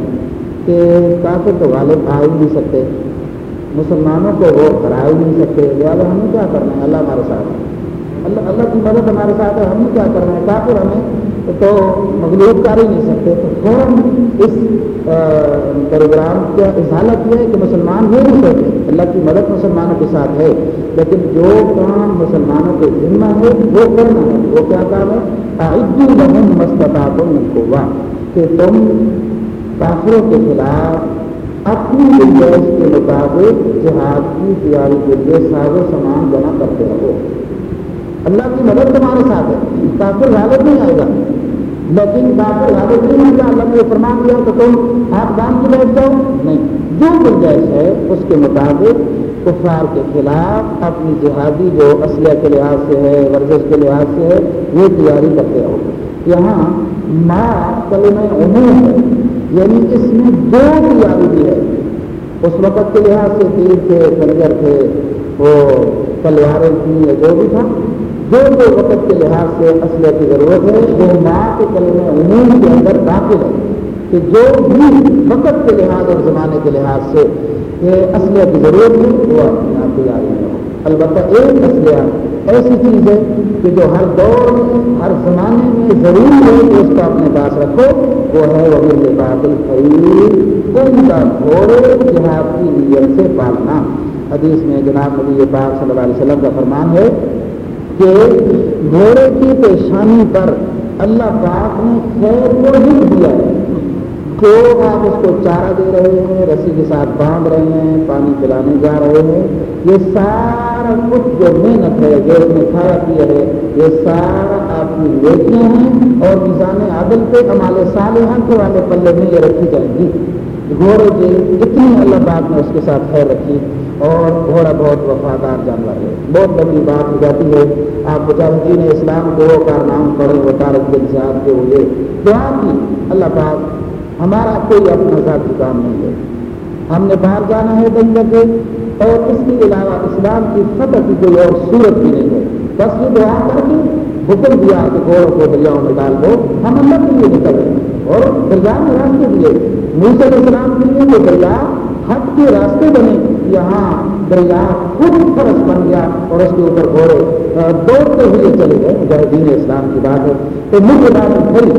کہ کافر تو غالب آ ہی نہیں سکتے۔ مسلمانوں کو وہ ہرا ہی نہیں سکتے لہٰذا ہمیں کیا کرنا ہے؟ اللہ ہمارے ساتھ اللہ اللہ کی مدد ہمارے ساتھ ہے ہمیں کیا کرنا ہے؟ کافر ہمیں تو مغلوب کر ہی نہیں سکتے۔ تو فوراً اس پروگرام کا اضالت یہ ہے کہ مسلمان ہو نہیں سکتے؟ اللہ کی مدد مسلمانوں کے ساتھ ہے۔ لیکن جو کام مسلمانوں کے ذمہ ہے، وہ کرنا ہے۔ وہ کیا کام ہے؟ لہم مستطاط کو کہ تم کافروں کے خلاف اپنی گنجائش کے مطابق جہاد کی تیاری کے لیے ساز و سامان جمع کرتے رہو۔ اللہ کی مدد تمہارے ساتھ ہے۔ کافر غالب نہیں آئے گا۔ لیکن کافر غالب نہیں آئے گا، اللہ نے فرمان دیا تو تم ہاتھ باندھ کے بیٹھ جاؤ۔ نہیں، جو گنجائش ہے، اس کے مطابق کفار کے خلاف اپنی جہادی جو اسلحہ کے لحاظ سے ہے، ورزش کے لحاظ سے ہے وہ تیاری کرتے رہو۔ یہاں ماں کلمہ عموم ہے۔ یعنی اس میں دو تیاری بھی ہے اس وقت کے لحاظ سے تیر تھے کنجر تھے، وہ تلواریں تھیں یا جو بھی تھا۔ جو جو وقت کے لحاظ سے اسلحے کی ضرورت ہے، وہ ماں کے کلمہ عموم کے اندر داخل ہے۔ کہ جو بھی وقت کے لحاظ اور زمانے کے لحاظ سے اسلحے کی ضرورت ہے، وہ اپنے آپ تیار ہے البتہ ایک اسلحہ ایسی چیز ہے کہ جو ہر دور میں ہر زمانے میں ضروری ہے کہ اس کو اپنے پاس رکھو، وہ ہے وہ بادل خرید ان کا گھوڑے جہاد کی نیت سے پالنا۔ حدیث میں جناب نبی پاک صلی اللہ علیہ وسلم کا فرمان ہے کہ گھوڑے کی پیشانی پر اللہ پاک نے خیر کو لکھ دیا ہے۔ جو آپ اس کو چارہ دے رہے ہیں، رسی کے ساتھ باندھ رہے ہیں، پانی پلانے جا رہے ہیں۔ یہ سارا کچھ جو محنت ہے جو اس نے کھایا پیا ہے، یہ سارا آپ کی لیکیاں ہیں اور کسان عادل پہ ہمارے سالے کے والے پلے میں یہ رکھی جائیں گی۔ گھوڑے کی اتنی اللہ پاک نے اس کے ساتھ خیر رکھی اور گھوڑا بہت وفادار جانور ہے۔ بہت بڑی بات ہو جاتی ہے۔ آپ مجاہدین اسلام کو کا نام پڑھے وہ تارک دن سے آپ کے ہوئے۔ دعا کی اللہ پاک ہمارا کوئی اپنا ذاتی کام نہیں ہے۔ ہم نے باہر جانا ہے دن کے۔ اور اس کے علاوہ اسلام کی فتح کی کوئی اور صورت بھی نہیں ہے۔ بس یہ دعا کر کے حکم دیا کہ گھوڑوں کو دریاؤں میں ڈال دو، ہم اللہ کے لیے نکل رہے اور دریا میں راستے دیے موسیٰ علیہ السلام کے لیے وہ دریا حق کے راستے بنے۔ یہاں دریا خود فرض بن گیا اور اس کے اوپر گھوڑے دوڑتے ہوئے چلے گئے۔ مجاہدین اسلام کی بات ہے تو مجھے بات پھر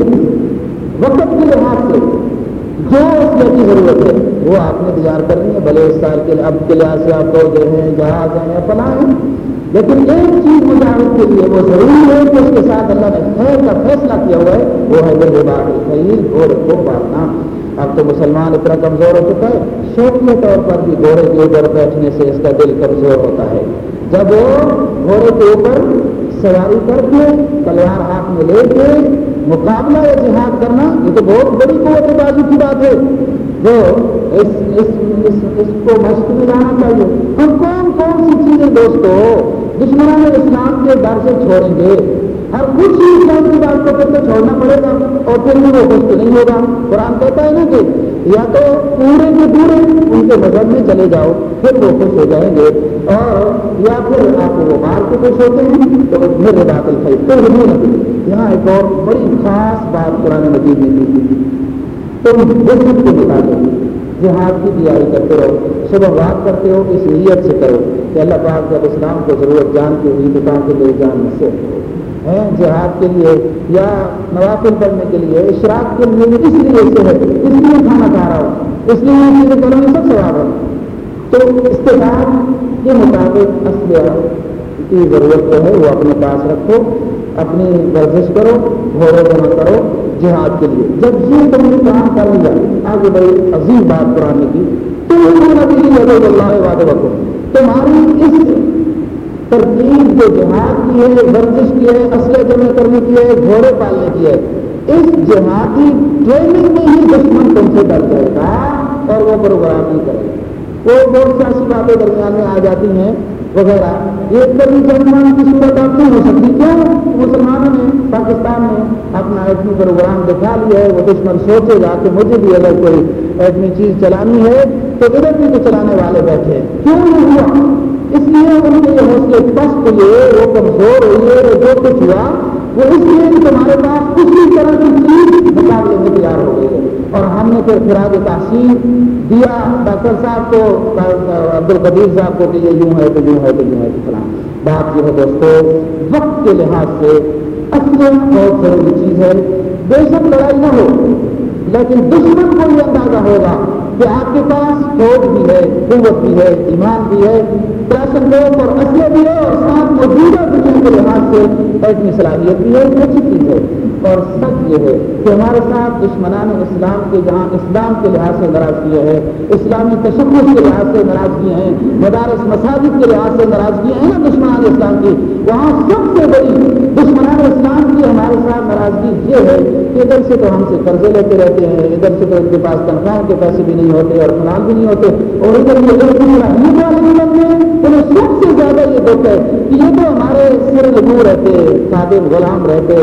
وقت کے لحاظ سے جو اس کی ضرورت ہے۔ وہ آپ نے تیار کرنی ہے بھلے اس سال کے اب کے لحاظ سے آپ کو جو ہے جہاز ہیں یا ہیں لیکن ایک چیز مجاہد کے لیے وہ ضروری ہے کہ اس کے ساتھ اللہ نے خیر کا فیصلہ کیا ہوا ہے، وہ ہے میرے بات خرید گھوڑے کو پالنا اب تو مسلمان اتنا کمزور ہو چکا ہے۔ شوقیہ طور پر بھی گھوڑے کے اوپر بیٹھنے سے اس کا دل کمزور ہوتا ہے۔ جب وہ گھوڑے کے اوپر سواری کر کے تلوار ہاتھ لے کے مقابلہ یا جہاد کرنا یہ تو بہت بڑی قوت بازی کی بات ہے۔ جو اس اس, اس, اس کو مشق میں لانا چاہیے۔ ہم کون کون سی چیزیں دوستو دشمنوں اسلام کے ڈر سے چھوڑیں گے؟ ہر کچھ ہی اسلام کی بات کو پھر تو چھوڑنا پڑے گا اور پھر بھی وہ کچھ نہیں ہوگا۔ قرآن کہتا ہے نا کہ یا تو پورے کے پورے ان کے مذہب میں چلے جاؤ، پھر وہ خوش ہو جائیں گے۔ اور یا پھر آپ وہ مار کے خوش ہوتے ہیں، تو میرے داخل خرید تو نہیں یہاں ایک اور بڑی خاص بات قرآن مجید نے کی تم جسم کے مطابق جہاد کی تیاری کرتے رہو، صبح بات کرتے ہو، اس نیت سے کرو کہ اللہ پاک جب اسلام کو ضرورت جان کی ہوئی تو کہاں کے لیے جان سے۔ ہیں جہاد کے لیے یا نوافل کرنے کے لیے، اشراق کے لیے اس لیے سے ہے۔ اس لیے کھانا کھا رہا ہوں، اس لیے یہ چیزیں کروں گی سب ثواب ہے۔ تو استعمال کے مطابق اسلحہ کی ضرورت جو ہے، وہ اپنے پاس رکھو، اپنی ورزش کرو، گھوڑے جمع کرو، جہاد کے لیے۔ جب یہ تم نے کام کر لیا، آگے بڑی عظیم بات قرآن کی۔ تم اللہ وعدہ رکھو تمہاری اس ترکیب جو جہاد کی ہے، ورزش کی ہے اسلحہ جمع کرنے کی ہے، گھوڑے پالنے کی ہے۔ اس جہادی ٹریننگ میں ہی دشمن تم سے ڈر جائے گا؟ اور وہ پروگرام نہیں کرے گا۔ وہ بہت سی ایسی باتیں درمیان میں آ جاتی ہیں وغیرہ۔ ایک کبھی جنمان کی صورت اب نہیں ہو سکتی۔ کیوں مسلمانوں نے پاکستان میں اپنا ایٹمی پروگرام دکھا لیا ہے؟ وہ دشمن سوچے گا کہ مجھے بھی اگر کوئی ایٹمی چیز چلانی ہے تو ادھر بھی تو چلانے والے بیٹھے ہیں۔ کیوں نہیں ہوا؟ اس لیے ان کے یہ حوصلے پست ہوئے وہ کمزور ہوئے وہ جو کچھ ہوا، وہ اس لیے کہ تمہارے پاس کسی طرح کی چیز مقابلے میں تیار ہو گئی ہے۔ اور ہم نے پھر خراج تحصیل دیا، ڈاکٹر صاحب کو عبد القدیر صاحب کو کہ یہ یوں ہے تو یوں ہے تو یوں ہے تو فلاں۔ بات یہ ہے دوستو، وقت کے لحاظ سے اصل بہت ضروری چیز ہے۔ بے شک لڑائی نہ ہو، لیکن دشمن کو یہ اندازہ ہوگا۔ کہ آپ کے پاس فوج بھی ہے، قوت بھی ہے، ایمان بھی ہے فیشن لوگ اور اصل بھی ہے اور ساتھ موجودہ دنیا کے لحاظ سے ایسی صلاحیت بھی ہے ایک اچھی چیز ہے۔ اور سچ یہ ہے کہ ہمارے ساتھ دشمنان اسلام کے جہاں اسلام کے لحاظ سے ناراضگی ہے، اسلامی تشخص کے لحاظ سے ناراضگی ہیں، مدارس مساجد کے لحاظ سے ناراضگی ہیں نا دشمنان اسلام کی۔ وہاں سب سے بڑی دشمنان اسلام کی ہمارے ساتھ ناراضگی یہ ہے کہ ادھر سے تو ہم سے قرضے لیتے رہتے ہیں، ادھر سے تو ان کے پاس تنخواہوں کے پیسے بھی نہیں ہوتے اور فلان بھی نہیں ہوتے۔ اور ادھر یہ انہیں سب سے زیادہ یہ دکھ ہے کہ یہ تو ہمارے سر لگو رہتے صادم غلام رہتے،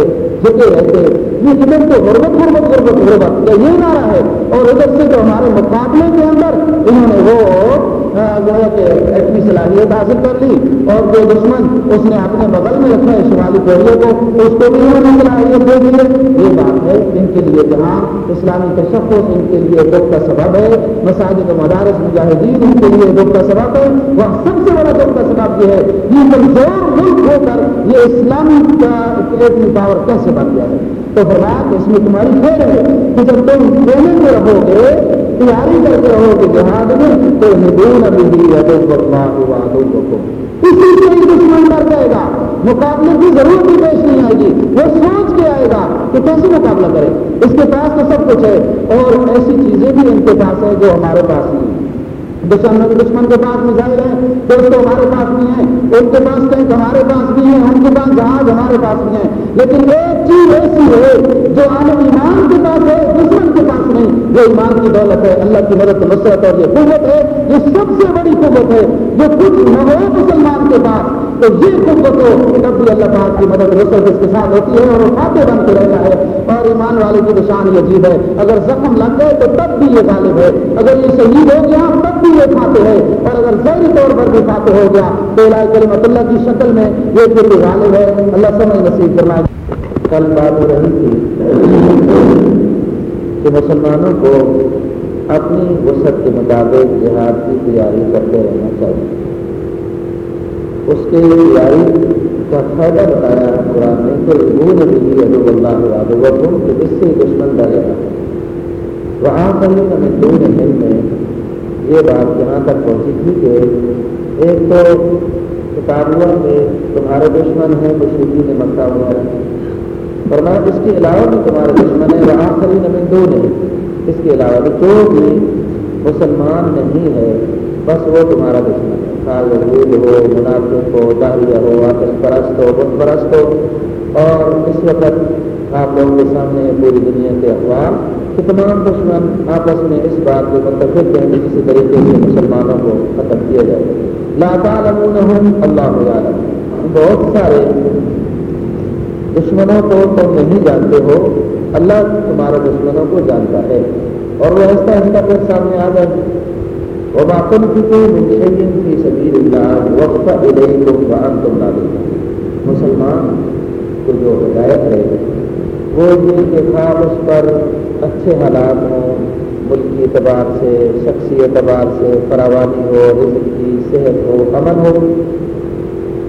جھکے رہتے، یہ ادھر تو غربت غربت غربت غربت، یا یہ نعرہ ہے۔ اور ادھر سے جو ہمارے مقابلے کے اندر انہوں نے وہ ہاں، گویا کہ ایٹمی صلاحیت حاصل کر لی اور جو دشمن اس نے اپنے بغل میں رکھا ہے، شمالی کوریا کو، اس کو بھی انہوں نے صلاحیت دے دی ہے۔ یہ بات ہے، ان کے لیے جہاں اسلامی تشخص، ان کے لیے دکھ کا سبب ہے۔ مساجد و مدارس، مجاہدین، ان کے لیے دکھ کا سبب ہے۔ وہ سب سے بڑا دکھ کا سبب یہ ہے یہ کمزور ملک ہو کر یہ اسلامی کا ایٹمی پاور کیسے بن گیا ہے؟ تو فرمایا اس میں تمہاری خیر ہے کہ جب تم ٹریننگ میں رہو گے تیاری کرتے رہو گے جہاد میں تو ہندون ابھی اسی سے ہی دشمن مر جائے گا مقابلے کی ضرورت بھی پیش نہیں آئے گی وہ سوچ کے آئے گا کہ کیسے مقابلہ کرے۔ اس کے پاس تو سب کچھ ہے اور ایسی چیزیں بھی ان کے پاس ہیں، جو ہمارے پاس نہیں ہیں دشمن دشمن کے پاس میزائل ہیں دوستوں ہمارے پاس بھی ہیں ان کے پاس ٹینک ہمارے پاس بھی ہیں ان کے پاس جہاز ہمارے پاس بھی ہیں لیکن ایک چیز ایسی ہے جو عالم ایمان کے پاس ہے دشمن کے نہیں جو ایمان کی دولت ہے، اللہ کی مدد نصرت اور یہ قوت ہے، یہ سب سے بڑی قوت ہے، جو کچھ نہ ہو مسلمان کے پاس، تو یہ قوت ہو تب بھی اللہ پاک کی مدد نصرت اس کے ساتھ ہوتی ہے اور وہ کھاتے بن کے رہتا ہے۔ اور ایمان والے کی نشان یہ عجیب ہے، اگر زخم لگ گئے تو تب بھی یہ غالب ہے۔ اگر یہ شہید ہو گیا، تب بھی یہ کھاتے ہیں اور اگر ظاہری طور پر بھی کھاتے ہو گیا، تو علاج کریمت اللہ کی شکل میں یہ پھر بھی غالب ہے۔ اللہ سمجھ نصیب کرنا کل بات ہو رہی تھی۔ کہ مسلمانوں کو اپنی وسعت کے مطابق جہاد کی تیاری کرتے رہنا چاہیے۔ اس کے تیاری کا فائدہ بتایا قرآن نے کہ وہ نبی ادب اللہ وقت کہ اس سے دشمن ڈرے گا وہاں پر ہمیں دو نہیں میں یہ بات یہاں تک پہنچی تھی کہ ایک تو کتابوں میں تمہارے دشمن ہیں مشرقی نے مکہ ہوا ہے فرمایا، اس کے علاوہ بھی تمہارے دشمن ہیں، وہاں خری نمین دو نہیں اس کے علاوہ بھی جو بھی مسلمان نہیں ہے، بس وہ تمہارا دشمن ہے۔ خال ہو، منافق ہو داہیہ ہو، آتش پرست ہو، بت پرست ہو۔ اور اس وقت آپ لوگوں کے سامنے پوری دنیا کے اخبار کہ تمام دشمن آپس میں اس بات کو متفق ہیں کہ کسی طریقے سے مسلمانوں کو ختم کیا جائے۔ لا تعلمونہم، اللہ عالم بہت سارے دشمنوں کو تم نہیں جانتے ہو، اللہ تمہارے دشمنوں کو جانتا ہے۔ اور وہ ایسا ایسا پھر سامنے آ گئے۔ وہ باقن کی منشین کی سبیر اللہ وقت علیکم وانتم نازل مسلمان کو جو ہدایت ہے وہ یہ کہ خواب اس پر اچھے حالات ہوں ملکی اعتبار سے، شخصی اعتبار سے، فراوانی ہو، رزق کی صحت ہو، امن ہو۔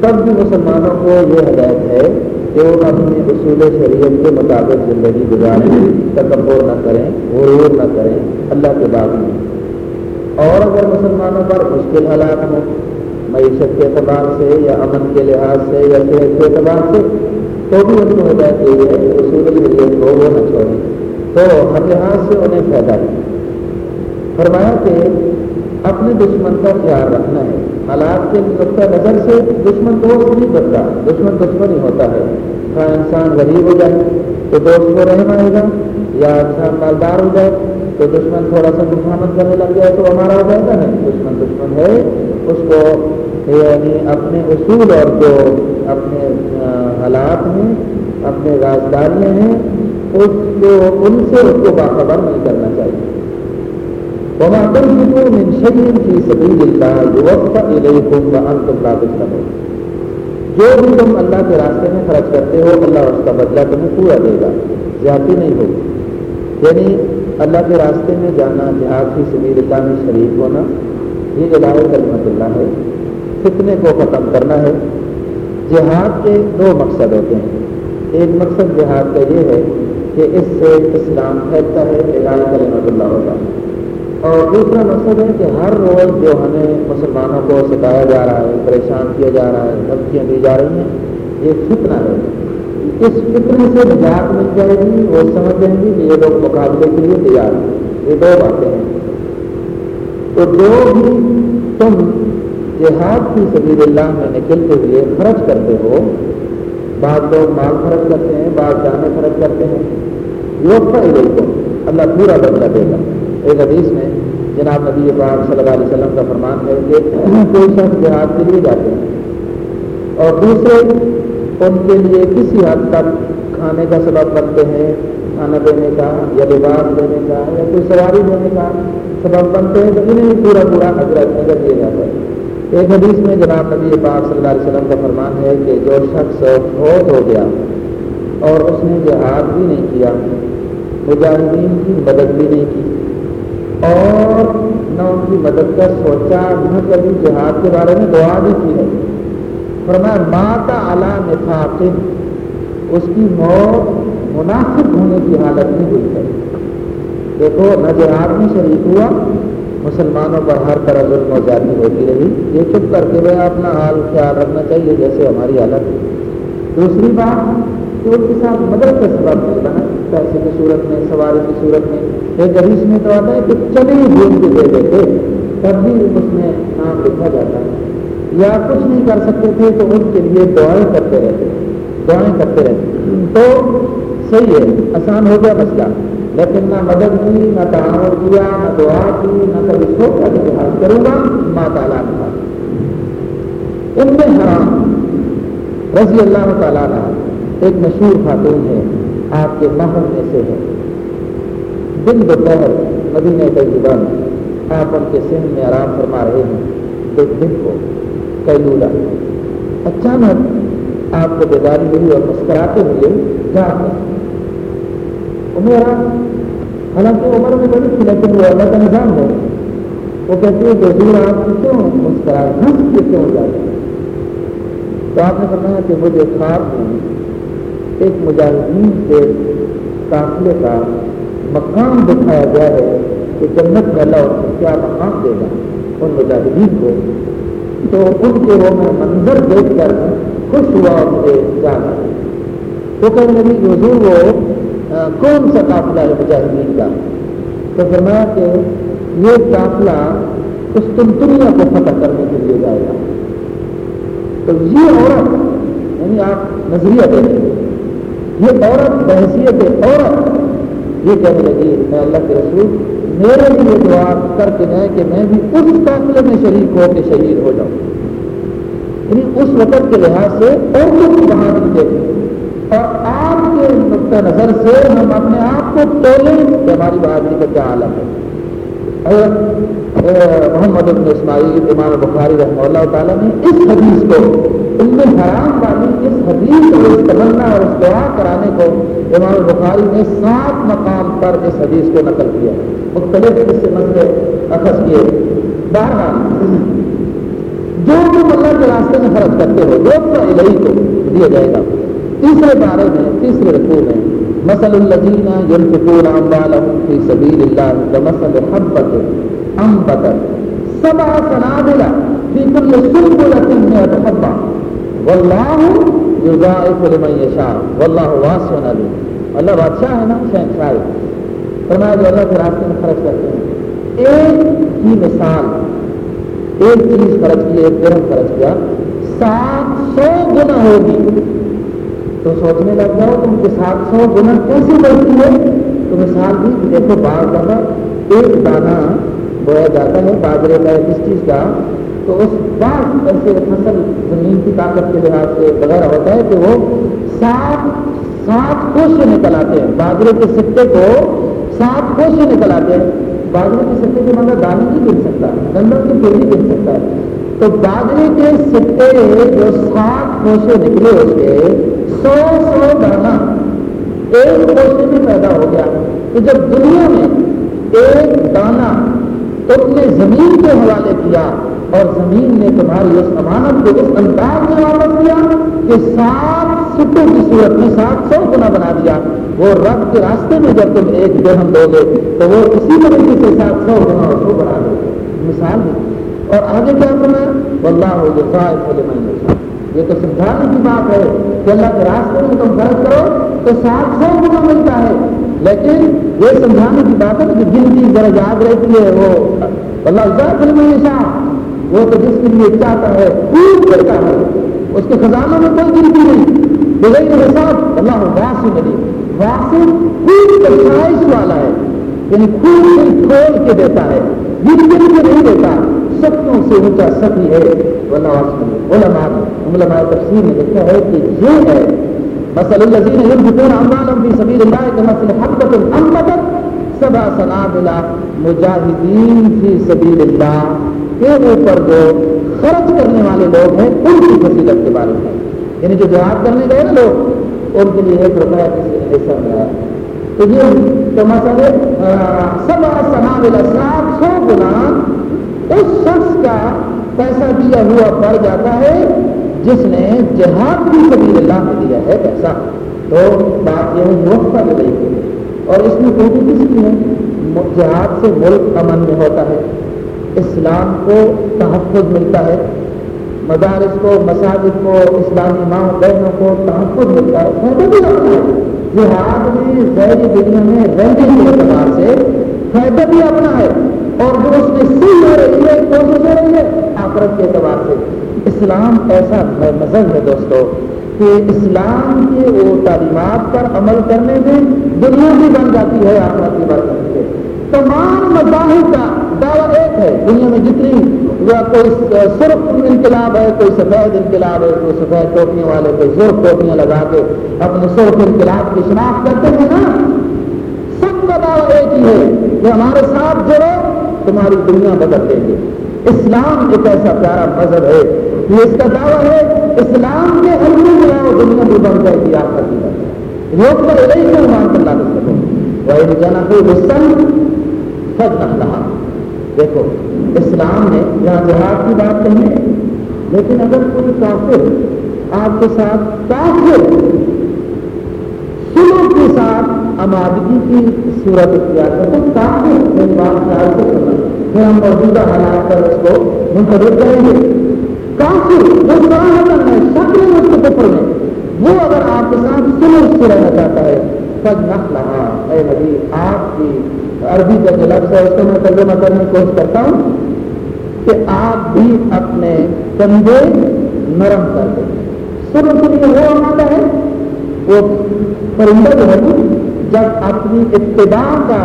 تب بھی مسلمانوں کو یہ ہدایت ہے کہ وہ اپنے اصول شریعت کے مطابق زندگی گزاریں، تکبر نہ کریں، غرور نہ کریں، اللہ کے بعد میں۔ اور اگر مسلمانوں پر مشکل حالات ہوں، معیشت کے اعتبار سے یا امن کے لحاظ سے یا صحت کے اعتبار سے، تو بھی ان کو ہدایت یہی ہے کہ اصول شریعت کو وہ نہ چھوڑیں۔ تو ہر لحاظ سے انہیں فائدہ فرمایا کہ اپنے دشمن کا خیال رکھنا ہے۔ حالات کے نقطۂ نظر سے دشمن دوست نہیں بنتا، دشمن دشمن ہی ہوتا ہے۔ ہاں انسان غریب ہو جائے تو دوست کو رحم آئے گا، یا انسان مالدار ہو جائے تو دشمن تھوڑا سا مفاہمت کرنے لگ جائے تو ہمارا ہو جائے گا نہیں دشمن دشمن ہے، اس کو یعنی اپنے اصول اور جو اپنے حالات ہیں، اپنے رازداریاں ہیں، اس کو، ان سے اس کو باخبر نہیں کرنا چاہیے۔ وما تنفقوا من شيء في سبيل الله يوفى اليكم وانتم لا تظلمون۔ جو بھی تم اللہ کے راستے میں خرچ کرتے ہو، اللہ اس کا بدلہ تمہیں پورا دے گا، زیادتی نہیں ہوگی۔ یعنی اللہ کے راستے میں جانا، جہاد کی سبیل اللہ میں شریک ہونا، یہ الہ کلمت اللہ ہے۔ فتنے کو ختم کرنا ہے۔ جہاد کے دو مقصد ہوتے ہیں۔ ایک مقصد جہاد کا یہ ہے کہ اس سے اسلام پھیلتا ہے الہ کلمت اللہ ہوتا ہے۔ اور دوسرا مقصد ہے کہ ہر روز جو ہمیں مسلمانوں کو سکھایا جا رہا ہے، پریشان کیا جا رہا ہے، دھمکیاں دی جا رہی ہیں، یہ فتنہ ہے۔ اس فتنے سے نجات مل جائے گی، وہ سمجھ جائیں گی کہ یہ لوگ مقابلے کے لیے تیار ہیں۔ یہ دو باتیں ہیں۔ تو جو بھی تم جہاد کی سبیل اللہ میں نکلتے ہوئے خرچ کرتے ہو، بعض لوگ مال خرچ کرتے ہیں، بعض جانے خرچ کرتے ہیں۔ یہ کو اللہ پورا بدلا دے گا۔ ایک حدیث میں جناب نبی پاک صلی اللہ علیہ وسلم کا فرمان ہے کہ کوئی شخص جہاد کے لیے جاتے ہیں اور دوسرے ان کے لیے کسی حد تک کھانے کا سبب بنتے ہیں، کھانا دینے کا یا لباس دینے کا یا کوئی سواری دینے کا سبب بنتے ہیں تو انہیں پورا پورا حضرت نظر دیا جاتا ہے۔ ایک حدیث میں جناب نبی پاک صلی اللہ علیہ وسلم کا فرمان ہے کہ جو شخص فوت ہو گیا اور اس نے جہاد بھی نہیں کیا، مجاہدین کی مدد بھی نہیں کی۔ اور نہ ان کی مدد کا سوچا، نہ کبھی جہاد کے بارے میں دعا بھی کی ہے۔ فرمایا، ماتا اعلیٰ نفاق، اس کی موت مناسب ہونے کی حالت میں ہوئی ہے۔ دیکھو، نہ جہاد میں شریک ہوا، مسلمانوں پر ہر طرح ظلم و جاتی ہوتی رہی۔ یہ چپ کر کے وہ اپنا حال خیال رکھنا چاہیے، جیسے ہماری حالت۔ دوسری بات کہ ان کے ساتھ مدد کا سبب نہیں بنا پیسے کی صورت میں، سواری کی صورت میں ایک حدیث میں تو آتا ہے کہ چنے بھون کے دے دیتے، تب بھی اس میں نام لکھا جاتا ہے۔ یا کچھ نہیں کر سکتے تھے تو ان کے لیے دعائیں کرتے رہتے، دعائیں کرتے رہتے۔ تو صحیح ہے، آسان ہو گیا مسئلہ۔ لیکن نہ مدد کی، نہ تعاون کیا، نہ دعا کی، نہ کبھی سوچا کہ لحاظ کروں گا، ماں تعالیٰ کا ان میں حرام۔ رضی اللہ تعالیٰ ایک مشہور خاتون ہے، آپ کے محل میں سے ہے۔ دن دوپہر مدینہ طیبہ میں آپ ان کے سہن میں آرام فرما رہے ہیں ایک دن کو کیلولا اچانک آپ کو بیداری ہوئی اور مسکراتے ہوئے کیا میرا حالانکہ عمر میں بڑی تھی، لیکن وہ اللہ کا نظام ہے۔ وہ کہتے ہیں کہ حضور آپ کیوں مسکرا ہنس کے کیوں جاتے تو آپ نے فرمایا کہ مجھے خواب میں ایک مجاہدین سے قافلے کا مقام دکھایا گیا ہے کہ جنت میں اللہ کو کیا مقام دے گا؟ ان مجاہدین کو۔ تو ان کے وہ میں منظر دیکھ کر خوش ہوا اور مجھے جانا۔ تو کہنے لگی کہ حضور وہ کون سا قافلہ ہے مجاہدین کا؟ تو فرمایا کہ یہ قافلہ اس تنتنیا کو فتح کرنے کے لیے جائے گا۔ تو یہ عورت یعنی آپ نظریہ دیکھیں، یہ عورت، بحثیت عورت یہ کہنے لگی میں اللہ کے رسول، میرے لیے دعا کر کے جائیں کہ میں بھی اس قافلے میں شریک ہو کے شہید ہو جاؤں۔ یعنی اس وقت کے لحاظ سے عورتوں کی بہادری دیکھیں۔ اور آپ کے نقطۂ نظر سے ہم اپنے آپ کو تولیں کہ ہماری بہادری کا کیا عالم ہے۔ محمد ابن اسماعیل، امام بخاری رحمہ اللہ تعالیٰ نے اس حدیث کو، ان میں حرام والی اس حدیث کو اس تمنا اور اس دعا کرانے کو امام بخاری نے سات مقام پر اس حدیث کو نقل کیا مختلف اس سے مسئلے اخذ کیے۔ بارہ جو تم اللہ کے راستے میں خرچ کرتے ہو، جو الہی کو دیا جائے گا۔ تیسرے بارے میں، تیسرے رقو میں مسل الزین یلفقون اموالهم فی سبیل اللہ کمثل حبۃ انبتت سبع سنابل فی کل سنبلۃ مئۃ حبہ واللہ یضاعف لمن یشاء واللہ واسع علیم اللہ بادشاہ ہے نا شہن شہنشاہ فرمایا جو اللہ کے راستے میں خرچ کرتے ہیں. ایک ہی مثال، ایک چیز خرچ کی، ایک درم خرچ کیا، سات سو گنا ہوگی. تو سوچنے لگ جاؤ تم کے سات سو گنا کیسے بڑھتی ہے؟ تو مثال بھی دیکھو بعض دفعہ ایک دانہ بویا جاتا ہے باجرے کا کس چیز کا، تو اس بعض ایسے فصل زمین کی طاقت کے لحاظ سے وغیرہ ہوتا ہے کہ وہ سات سات کوش نکل آتے ہیں۔ باجرے کے سکے کو سات کوش نکل آتے ہیں۔ باجرے کے سکے کے مگر دانے نہیں گن سکتا، گندم کی پھر بھی گن سکتا ہے۔ تو باجرے کے سکے جو سات کوشے نکلے اس کے سو سو دانا ایک کوشے میں پیدا ہو گیا تو جب دنیا میں ایک دانا تم نے زمین کے حوالے کیا اور زمین نے تمہاری اس امانت کو اس انداز میں واپس کیا کہ سات سٹوں کی صورت میں سات سو گنا بنا دیا۔ وہ رب کے راستے میں جب تم ایک درہم دو گے تو وہ اسی طریقے سے سات سو گنا اس کو بنا دے۔ مثال ہے۔ اور آگے کیا کرنا ہے واللہ ہو جو یہ تو سمجھانے کی بات ہے کہ اللہ کے راستے میں تم فرض کرو تو سات سو گنا ملتا ہے۔ لیکن یہ سمجھانے کی بات ہے کہ گنتی ذرا یاد رہتی ہے وہ اللہ فلم وہ تو جس کے لیے چاہتا ہے خوب کرتا ہے۔ اس کے خزانوں میں کوئی گنتی نہیں۔ بغیر حساب اللہ واسو ملی واسو خوب بخشائش والا ہے۔ یعنی خوب کھول کے دیتا ہے۔ گن گن کے نہیں دیتا۔ سبوں سے اونچا سبھی ہے۔ اللہ علماء علماء تفسیر نے لکھا ہے کہ یہ ہے مسل الذين ينفقون اموالهم في سبيل الله كمثل حبة انبتت سبع سنابل مجاهدين في سبيل الله. کے اوپر جو خرچ کرنے والے لوگ ہیں، ان کی فصیلت کے بارے میں۔ یعنی جو جہاد کرنے گئے نا لوگ، ان کے لیے ایک روپیہ کسی نے حصہ ملا۔ تو یہ تو مسئلے سب سنا سات سو گنا اس شخص کا پیسہ دیا ہوا پڑ جاتا ہے، جس نے جہاد کی سبھی اللہ میں دیا ہے پیسہ۔ تو بات یہ ہے وقت کا گئی اور اس میں کوئی بھی کسی ہے جہاد سے ملک امن میں ہوتا ہے۔ اسلام کو تحفظ ملتا ہے۔ مدارس کو، مساجد کو، اسلامی ماں بہنوں کو تحفظ ملتا ہے۔ فائدہ بھی اپنا ہے۔ جہاد میں ظہری دنیا میں رہنے کے اعتبار سے فائدہ بھی اپنا ہے۔ اور جو اس میں سی ہو رہی ہے کوشش ہو رہی ہے آخرت کے اعتبار سے۔ اسلام ایسا مذہب ہے دوستو کہ اسلام کے وہ تعلیمات پر عمل کرنے میں دنیا بھی بن جاتی ہے آخرت کی بات کرتی ہے تمام مذاہب کا دعویٰ ایک ہے، دنیا میں جتنی یا کوئی سرخ انقلاب ہے، کوئی سفید انقلاب ہے، کوئی سفید ٹوپیاں والے، کوئی سرخ ٹوپیاں لگا کے اپنے سرخ انقلاب کی شناخت کرتے ہیں نا۔ سب کا دعویٰ ایک ہی ہے کہ ہمارے ساتھ جڑو تمہاری دنیا بدل دیں گے اسلام ایک ایسا پیارا مذہب ہے۔ کہ اس کا دعویٰ ہے۔ اسلام کے حلقے میں آؤ دنیا بھی بن جائے گی، آپ کا لوگ پر نہیں کیوں مان کر لا سکتے وہ جانا کوئی غصہ فض رہا دیکھو، اسلام نے یہاں جہاد کی بات کہی ہے۔ لیکن اگر کوئی کافر آپ کے ساتھ کافر آمادگی کی صورت اختیار کر تو کافر میری بات خیال سے کرنا پھر ہم موجودہ حالات پر اس کو منتظر کریں گے۔ کافر وہ سراہتن ہے شکل میں اس کے کفر میں وہ اگر آپ کے ساتھ سلو سے رہنا چاہتا ہے فض نہ اے نبی، آپ کی عربی کا جو لفظ ہے، اس کو میں ترجمہ کرنے کی کوشش کرتا ہوں کہ آپ بھی اپنے کندھے نرم کر دیں۔ سب کے لیے وہ آمادہ ہے؟ وہ پرندہ جو ہے جب اپنی ابتدا کا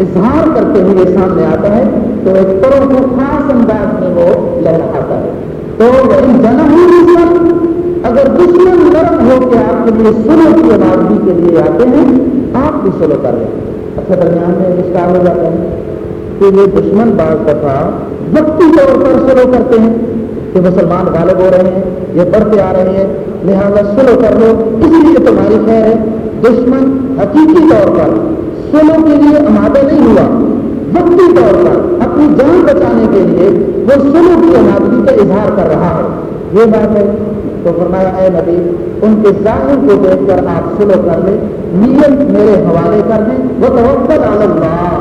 اظہار کرتے ہوئے سامنے آتا ہے، تو ایک طرح کو خاص انداز میں وہ لہراتا ہے تو یعنی وہی جنم اگر دشمن نرم ہو کے آپ کے لیے سلو کی آبادی کے لیے آتے ہیں، آپ بھی سلو کر رہے ہیں اچھا درمیان میں اشکار ہو جاتا ہے کہ یہ دشمن بعض دفعہ وقتی طور پر سلو کرتے ہیں کہ مسلمان غالب ہو رہے ہیں، یہ بڑھتے آ رہے ہیں، لہٰذا سلو کر لو۔ اس لیے تمہاری خیر ہے۔ دشمن حقیقی طور پر سلو کے لیے آمادہ نہیں ہوا۔ وقتی طور پر اپنی جان بچانے کے لیے وہ سلو کی آمادگی کا اظہار کر رہا ہے۔ یہ بات ہے تو فرمایا، اے نبی، ان کے ظاہر کو دیکھ کر آپ سلو کر لیں، نیت میرے حوالے کر دیں وہ توکل اللہ۔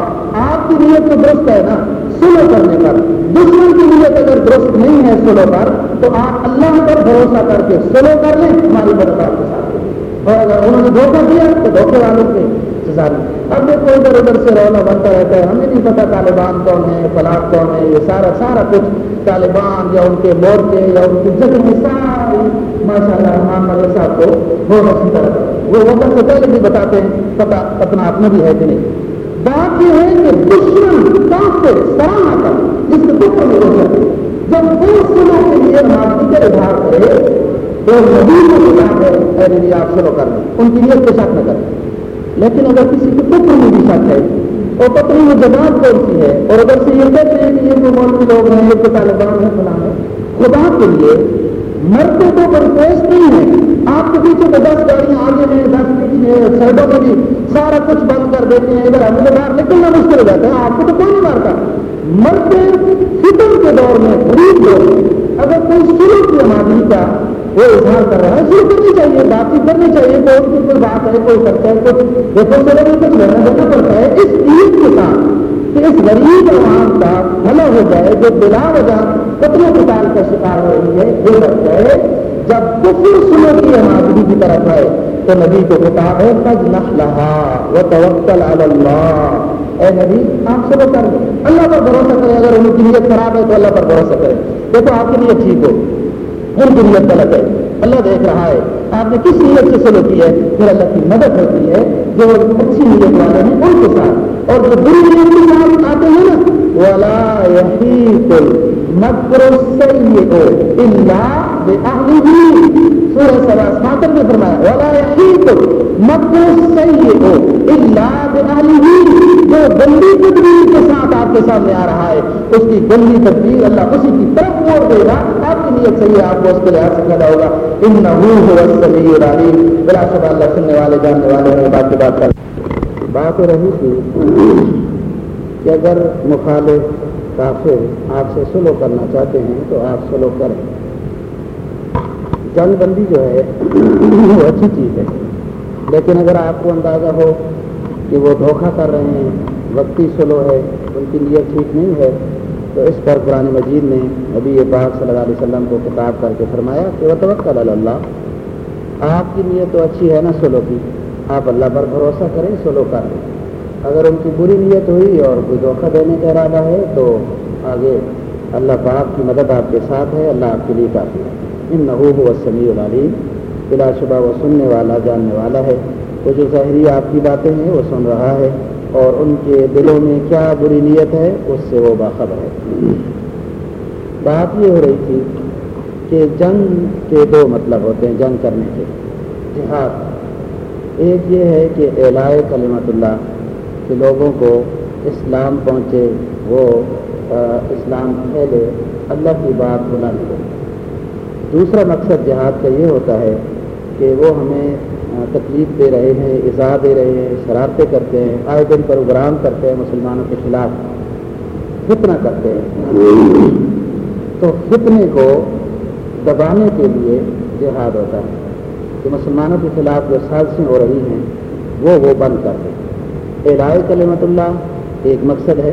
آپ کی نیت تو درست ہے نا؟ سلو کرنے پر۔ دشمن کی نیت اگر درست نہیں ہے سلو پر، تو آپ اللہ پر بھروسہ کر کے سلو کر لیں۔ ہماری مدد آپ کے ساتھ۔ اور اگر انہوں نے دھوکہ دیا تو دھوکے والوں کے سزا اب دیکھو ادھر ادھر سے رونا بنتا رہتا ہے۔ ہمیں نہیں پتا طالبان کون ہے فلاح کون ہے یہ سارا سارا کچھ۔ طالبان یا ان کے مورچے یا ان کی جگہ ساری ماشاء اللہ رحمان مدر صاحب کو بہت اچھی طرح وہ وقت سے پہلے بھی بتاتے ہیں، پتا اپنا اپنا بھی ہے کہ نہیں۔ بات یہ ہے کہ دشمن کافر سراہنا کر جس کے دکھ میں ہو سکے جب وہ سلو کے لیے معافی کا اظہار کرے تو نبی کو کتاب ہے اے نبی آپ سلو کر لیں ان کی نیت کے شک نہ کریں۔ لیکن اگر کسی کے پتر میں بھی شک ہے، اور پتنی میں جماعت کون سی ہے، اور اگر سے یہ کہتے ہیں کہ یہ جو مولوی لوگ ہیں، یہ تو طالبان ہیں، فلاں ہے خدا کے لیے مرتے تو پرفیس نہیں ہے آپ کے پیچھے تو دس گاڑیاں آگے ہیں، دس پیچھے سائڈوں میں بھی سارا کچھ بند کر دیتے ہیں، ادھر ہمیں باہر نکلنا مشکل ہو جاتا ہے، آپ کو تو کوئی نہیں مارتا۔ مرتے فطر کے دور میں غریب لوگ اگر کوئی شروع کی آمادی کا وہ اظہار کر رہا ہے شروع کرنی چاہیے بات چیت کرنی چاہیے کوئی کی کوئی بات ہے، کوئی کرتا ہے کچھ دیکھو چلے میں کچھ لینا دینا پڑتا ہے۔ اس عید کے ساتھ کہ اس غریب عوام کا بھلا ہو جائے، جو بلا وجہ قتل قتال کا شکار ہو رہی ہے، وہ بچ جائے۔ جب کفر سنو کی آمادگی کی طرف آئے، تو نبی کو کتاب ہے تج نہ وہ توکل اللہ۔ اے نبی، آپ سب کر لیں۔ اللہ پر بھروسہ کریں، اگر ان کی نیت خراب ہے تو اللہ پر بھروسہ کریں۔ دیکھو، آپ کی نیت ٹھیک ہو۔ ان کی نیت غلط ہے اللہ دیکھ رہا ہے، آپ نے کس نیت سے سلو کی ہے؟ پھر اللہ کی مدد ہوتی ہے۔ جو اچھی نیت والے ہیں، ان کے ساتھ۔ اور جو بری نیت کے ساتھ آتے ہیں نا، ولا يحيط مكر السيء ہو اللہ سورہ سبا ساتر میں فرمایا ولا يحيط مكر السيء الا باهله جو گندی تدبیر کے ساتھ آپ کے سامنے آ رہا ہے اس کی گندی تدبیر اللہ اسی کی طرف موڑ دے گا آپ کی نیت صحیح ہے آپ کو اس کے لحاظ سے پیدا ہوگا انه هو السميع العليم بلا شبہ اللہ سننے والے جاننے والے ہیں بات کی بات کر بات رہی تھی کہ اگر مخالف کافر آپ سے سلو کرنا چاہتے ہیں تو آپ سلو کریں۔ جنگ بندی جو ہے، وہ اچھی چیز ہے۔ لیکن اگر آپ کو اندازہ ہو کہ وہ دھوکہ کر رہے ہیں، وقتی سلو ہے، ان کی نیت ٹھیک نہیں ہے، تو اس پر قرآن مجید نے ابھی یہ پاک صلی اللہ علیہ وسلم کو کتاب کر کے فرمایا کہ وہ توقع اللہ آپ کی نیت تو اچھی ہے نا سلو کی؟ آپ اللہ پر بھروسہ کریں، سلو کر لیں۔ اگر ان کی بری نیت ہوئی اور کوئی دھوکہ دینے کا ارادہ ہے، تو آگے اللہ پاک کی مدد آپ کے ساتھ ہے، اللہ آپ کے لیے کافی ہے۔ ان نحو و سمیع العلیم۔ بلا شبہ وہ سننے والا، جاننے والا ہے۔ وہ جو ظاہری آپ کی باتیں ہیں، وہ سن رہا ہے۔ اور ان کے دلوں میں کیا بری نیت ہے، اس سے وہ باخبر ہے۔ بات یہ ہو رہی تھی کہ جنگ کے دو مطلب ہوتے ہیں، جنگ کرنے کے۔ جہاد۔ ایک یہ ہے کہ اعلائے کلمت اللہ کہ لوگوں کو اسلام پہنچے، وہ اسلام پھیلے، اللہ کی بات بنا لے۔ دوسرا مقصد جہاد کا یہ ہوتا ہے کہ وہ ہمیں تکلیف دے رہے ہیں اضاء دے رہے ہیں، شرارتیں کرتے ہیں آئے دن پروگرام کرتے ہیں، مسلمانوں کے خلاف فتنہ کرتے ہیں۔ تو فتنے کو دبانے کے لیے جہاد ہوتا ہے۔ کہ مسلمانوں کے خلاف جو سازشیں ہو رہی ہیں، وہ وہ بند کر دیں۔ اعلائے کلمت اللہ ایک مقصد ہے،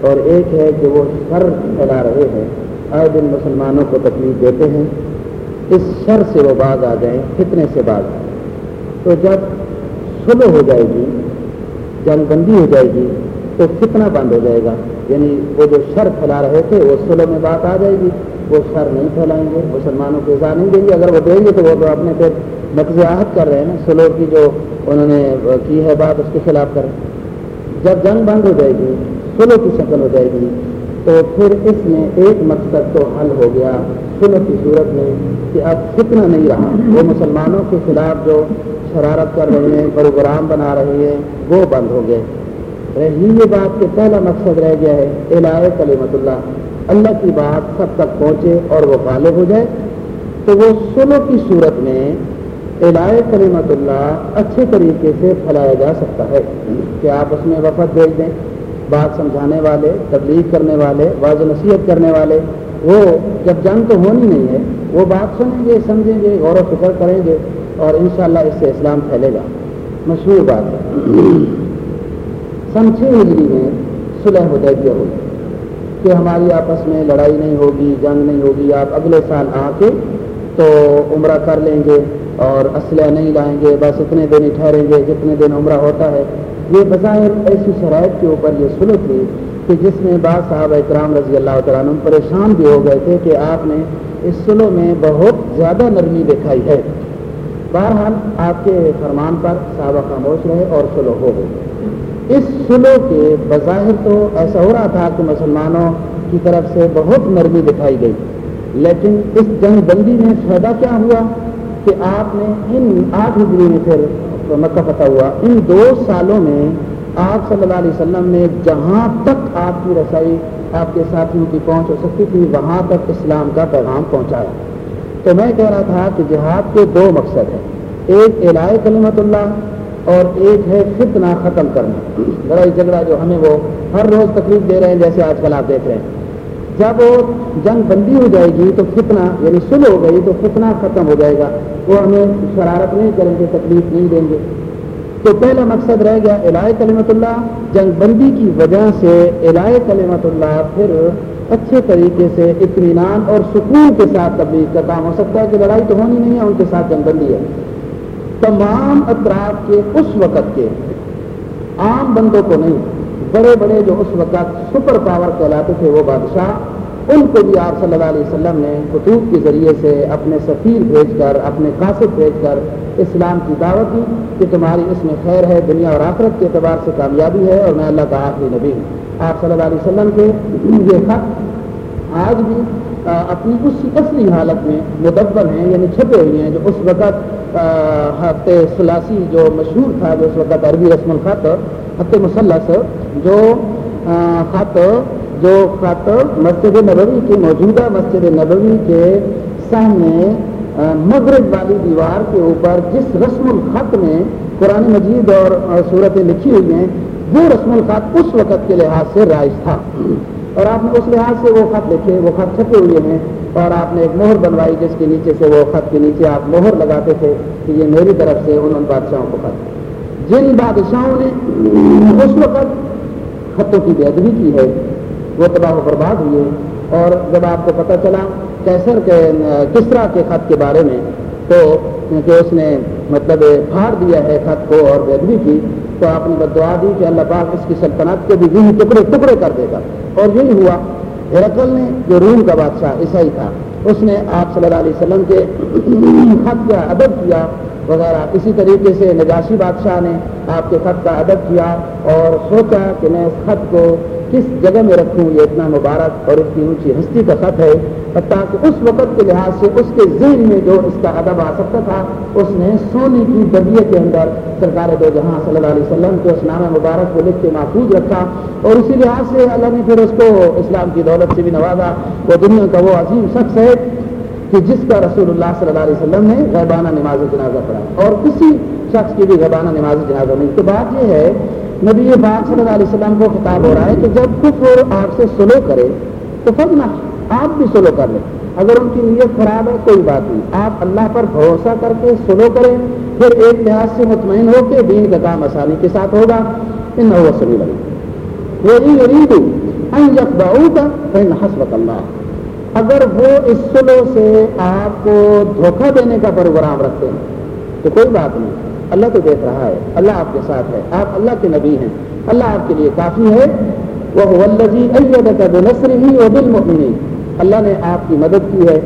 اور ایک ہے کہ وہ شر پھیلا رہے ہیں۔ آئے دن مسلمانوں کو تکلیف دیتے ہیں اس شر سے وہ باز آ جائیں، فتنے سے باز آ جائیں۔ تو جب سلو ہو جائے گی جنگ بندی ہو جائے گی، تو فتنہ بند ہو جائے گا۔ یعنی وہ جو شر پھیلا رہے تھے، وہ سلو میں بات آ جائے گی۔ وہ شر نہیں پھیلائیں گے، مسلمانوں کو اضاء نہیں دیں گے۔ اگر وہ دیں گے تو وہ تو اپنے پھر نقض عہد کر رہے ہیں نا۔ سلو کی جو انہوں نے کی ہے بات، اس کے خلاف کریں جب جنگ بند ہو جائے گی سلو کی شکل ہو جائے گی تو پھر اس میں ایک مقصد تو حل ہو گیا سلو کی صورت میں کہ اب فتنہ نہیں رہا۔ وہ مسلمانوں کے خلاف جو شرارت کر رہے ہیں، پروگرام بنا رہے ہیں، وہ بند ہو گئے۔ رہی یہ بات کہ پہلا مقصد رہ گیا ہے الہ کلیمت اللہ۔ اللہ کی بات سب تک پہنچے اور وہ غالب ہو جائے۔ تو وہ سلو کی صورت میں الہ کلیمت اللہ اچھے طریقے سے پھیلایا جا سکتا ہے۔ کہ آپ اس میں وفد بھیج دیں؟ بات سمجھانے والے، تبلیغ کرنے والے واضح نصیحت کرنے والے، وہ جب جنگ تو ہونی نہیں ہے، وہ بات سنیں گے، سمجھیں گے، غور و فکر کریں گے اور انشاءاللہ اس سے اسلام پھیلے گا۔ مشہور بات ہے۔ سن چھ ہجری میں صلح حدیبیہ ہوئی کہ ہماری آپس میں لڑائی نہیں ہوگی، جنگ نہیں ہوگی، آپ اگلے سال آ کے تو عمرہ کر لیں گے اور اسلحہ نہیں لائیں گے، بس اتنے دن ہی ٹھہریں گے جتنے دن عمرہ ہوتا ہے۔ یہ بظاہر ایسی شرائط کے اوپر یہ سلو تھی کہ جس میں بعض صاحب اکرام رضی اللہ تعالیٰ عنہ پریشان بھی ہو گئے تھے کہ آپ نے اس سلو میں بہت زیادہ نرمی دکھائی ہے۔ بہرحال آپ کے فرمان پر صحابہ خاموش رہے اور سلو ہو گئے۔ اس سلو کے بظاہر تو ایسا ہو رہا تھا کہ مسلمانوں کی طرف سے بہت نرمی دکھائی گئی، لیکن اس جنگ بندی میں فائدہ کیا ہوا کہ آپ نے ان آٹھ ہجری میں پھر مکہ فتح ہوا۔ ان دو سالوں میں آپ صلی اللہ علیہ وسلم نے جہاں تک آپ کی رسائی آپ کے ساتھیوں کی پہنچ ہو سکتی تھی، وہاں تک اسلام کا پیغام پہنچایا۔ تو میں کہہ رہا تھا کہ جہاد کے دو مقصد ہیں۔ ایک الائے کلمت اللہ اور ایک ہے فتنہ ختم کرنا۔ لڑائی جھگڑا جو ہمیں وہ ہر روز تکلیف دے رہے ہیں، جیسے آج کل آپ دیکھ رہے ہیں۔ جب وہ جنگ بندی ہو جائے گی تو فتنہ یعنی سلو ہو گئی تو فتنہ ختم ہو جائے گا، وہ ہمیں شرارت نہیں کریں گے، تکلیف نہیں دیں گے۔ تو پہلا مقصد رہ گیا الائے کلیمت اللہ۔ جنگ بندی کی وجہ سے الائے کلیمت اللہ پھر اچھے طریقے سے اطمینان اور سکون کے ساتھ تبلیغ کا کام ہو سکتا ہے کہ لڑائی تو ہونی نہیں ہے، ان کے ساتھ جنگ بندی ہے۔ تمام اطراف کے اس وقت کے عام بندوں کو نہیں۔ بڑے بڑے جو اس وقت سپر پاور کہلاتے تھے وہ بادشاہ، ان کو بھی آپ صلی اللہ علیہ وسلم نے خطوط کے ذریعے سے اپنے سفیر بھیج کر، اپنے قاصد بھیج کر اسلام کی دعوت دی کہ تمہاری اس میں خیر ہے، دنیا اور آخرت کے اعتبار سے کامیابی ہے اور میں اللہ کا آخری نبی ہوں۔ آپ صلی اللہ علیہ وسلم کے یہ خط آج بھی اپنی اسی اصلی حالت میں مدبر ہیں یعنی چھپے ہوئے ہیں، جو اس وقت ہفتے سلاسی جو مشہور تھا، جو اس وقت عربی رسم الخط خط مسلس جو خط جو خط مسجد نبوی کی موجودہ مسجد نبوی کے سامنے مغرب والی دیوار کے اوپر جس رسم الخط میں قرآن مجید اور صورتیں لکھی ہوئی ہیں، وہ رسم الخط اس وقت کے لحاظ سے رائج تھا۔ اور آپ نے اس لحاظ سے وہ خط لکھے، وہ خط چھپے ہوئے ہیں۔ اور آپ نے ایک مہر بنوائی جس کے نیچے سے وہ خط کے نیچے آپ مہر لگاتے تھے کہ یہ میری طرف سے ان بادشاہوں کو خط جن بادشاہوں نے اس وقت خطوں کی بےدبی کی ہے، وہ تباہ و برباد ہوئے اور جب آپ کو پتہ چلا کیسر کے، کس طرح کے خط کے بارے میں، تو کہ اس نے مطلب پھاڑ دیا ہے خط کو اور بےدبی کی، تو آپ نے بدعا دی کہ اللہ پاک اس کی سلطنت کے بھی ذہنی ٹکڑے ٹکڑے کر دے گا۔ اور یہی ہوا ہیرکل نے جو روم کا بادشاہ عیسائی تھا، اس نے آپ صلی اللہ علیہ وسلم کے خط کا ادب کیا۔ وغیرہ، اسی طریقے سے نجاشی بادشاہ نے آپ کے خط کا ادب کیا اور سوچا کہ میں اس خط کو کس جگہ میں رکھوں یہ اتنا مبارک اور اتنی اونچی ہستی کا خط ہے تاکہ اس وقت کے لحاظ سے اس کے ذہن میں جو اس کا ادب آ سکتا تھا، اس نے سونے کی دبیے کے اندر سرکار دو جہاں صلی اللہ علیہ وسلم کے اس نام مبارک کو لکھ کے محفوظ رکھا اور اسی لحاظ سے اللہ نے پھر اس کو اسلام کی دولت سے بھی نوازا۔ وہ دنیا کا وہ عظیم شخص ہے کہ جس کا رسول اللہ صلی اللہ علیہ وسلم نے غیبانہ نماز جنازہ پڑھا۔ اور کسی شخص کی بھی غیبانہ نماز جنازہ نہیں۔ تو بات یہ ہے نبی پاک صلی اللہ علیہ وسلم کو خطاب ہو رہا ہے کہ جب کفر آپ سے سلو کرے تو فرض نہ آپ بھی سلو کر لیں۔ اگر ان کی نیت خراب ہے، کوئی بات نہیں۔ آپ اللہ پر بھروسہ کر کے سلو کریں، پھر ایک لحاظ سے مطمئن ہو کے دین کا کام آسانی کے ساتھ ہوگا۔ ان نو سبھی لگے غریب کا حسبت اللہ۔ اگر وہ اس سلو سے آپ کو دھوکہ دینے کا پروگرام رکھتے ہیں، تو کوئی بات نہیں۔ اللہ تو دیکھ رہا ہے، اللہ آپ کے ساتھ ہے، آپ اللہ کے نبی ہیں۔ اللہ آپ کے لیے کافی ہے۔ وہ نسر ہی وہ دل اللہ نے آپ کی مدد کی ہے۔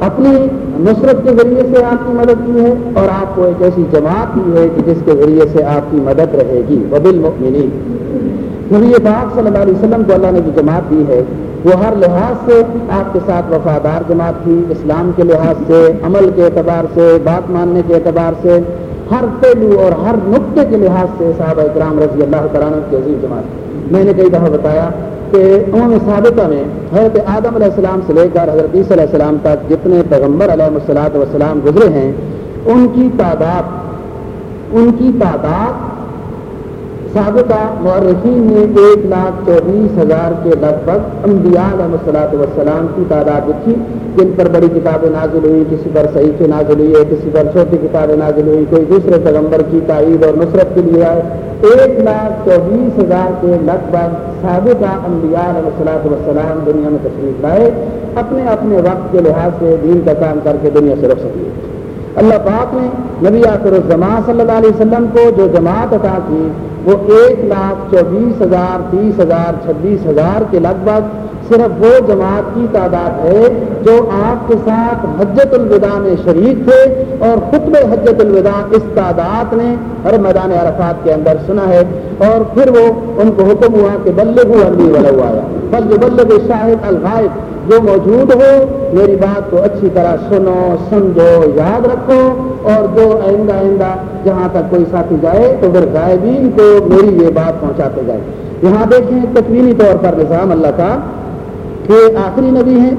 اپنی نصرت کے ذریعے سے آپ کی مدد کی ہے اور آپ کو ایک ایسی جماعت کی ہے کہ جس کے ذریعے سے آپ کی مدد رہے گی۔ وہ دل نبی پاک صلی اللہ علیہ وسلم کو اللہ نے جو جماعت دی ہے، وہ ہر لحاظ سے آپ کے ساتھ وفادار جماعت تھی۔ اسلام کے لحاظ سے، عمل کے اعتبار سے، بات ماننے کے اعتبار سے۔ ہر پہلو اور ہر نقطے کے لحاظ سے صحابہ اکرام رضی اللہ تعالیٰ کی عظیم جماعت۔ میں نے کئی دفعہ بتایا کہ امام ثابتہ میں حضرت آدم علیہ السلام سے لے کر حضرت عیسی علیہ السلام تک جتنے پیغمبر علیہ السلاۃ وسلام گزرے ہیں، ان کی تعداد، ان کی تعداد سابقہ مورخین نے ایک لاکھ چوبیس ہزار کے لگ بھگ انبیاء علیہ السلاۃ والسلام کی تعداد لکھی، جن پر بڑی کتابیں نازل ہوئی کسی پر صحیح سے نازل ہوئی ہے، کسی پر چھوٹی کتابیں نازل ہوئی کوئی دوسرے پیغمبر کی تائید اور نصرت کے لیے آئے۔ ایک لاکھ چوبیس ہزار کے لگ بھگ سابقہ انبیاء علیہ السلاۃ والسلام دنیا میں تشریف لائے، اپنے اپنے وقت کے لحاظ سے دین کا کام کر کے دنیا سے رخ سکیے اللہ پاک نے نبی آخر الزمان صلی اللہ علیہ وسلم کو جو جماعت عطا کی، وہ ایک لاکھ چوبیس ہزار، تیس ہزار، چھبیس ہزار کے لگ بھگ صرف وہ جماعت کی تعداد ہے جو آپ کے ساتھ حجت الوداع میں شریک تھے اور خطب حجت الوداع اس تعداد نے ہر میدان عرفات کے اندر سنا ہے اور پھر وہ ان کو حکم ہوا کہ بلے کو عربی والا ہوا بل جو بلب شاہد الغائب۔ جو موجود ہو، میری بات کو اچھی طرح سنو، سمجھو، یاد رکھو، اور جو آئندہ آئندہ جہاں تک کوئی ساتھی جائے، تو پھر غائبین کو میری یہ بات پہنچاتے جائے۔ یہاں دیکھیں تکوینی طور پر نظام اللہ کا کہ آخری نبی ہیں،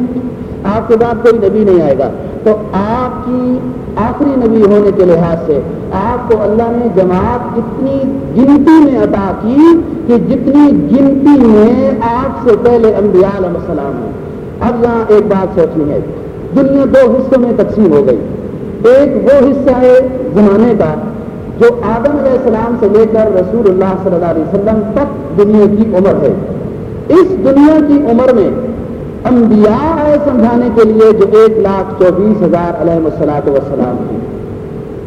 آپ کے بعد کوئی نبی نہیں آئے گا۔ تو آپ کی آخری نبی ہونے کے لحاظ سے آپ کو اللہ نے جماعت اتنی گنتی میں عطا کی کہ جتنی گنتی میں آپ سے پہلے انبیاء علیہ السلام ہیں۔ اب یہاں ایک بات سوچنی ہے۔ دنیا دو حصوں میں تقسیم ہو گئی۔ ایک وہ حصہ ہے زمانے کا جو آدم علیہ السلام سے لے کر رسول اللہ صلی اللہ علیہ وسلم تک دنیا کی عمر ہے۔ اس دنیا کی عمر میں انبیاء آئے سمجھانے کے لیے جو ایک لاکھ چوبیس ہزار علیہ السلاط وسلام کی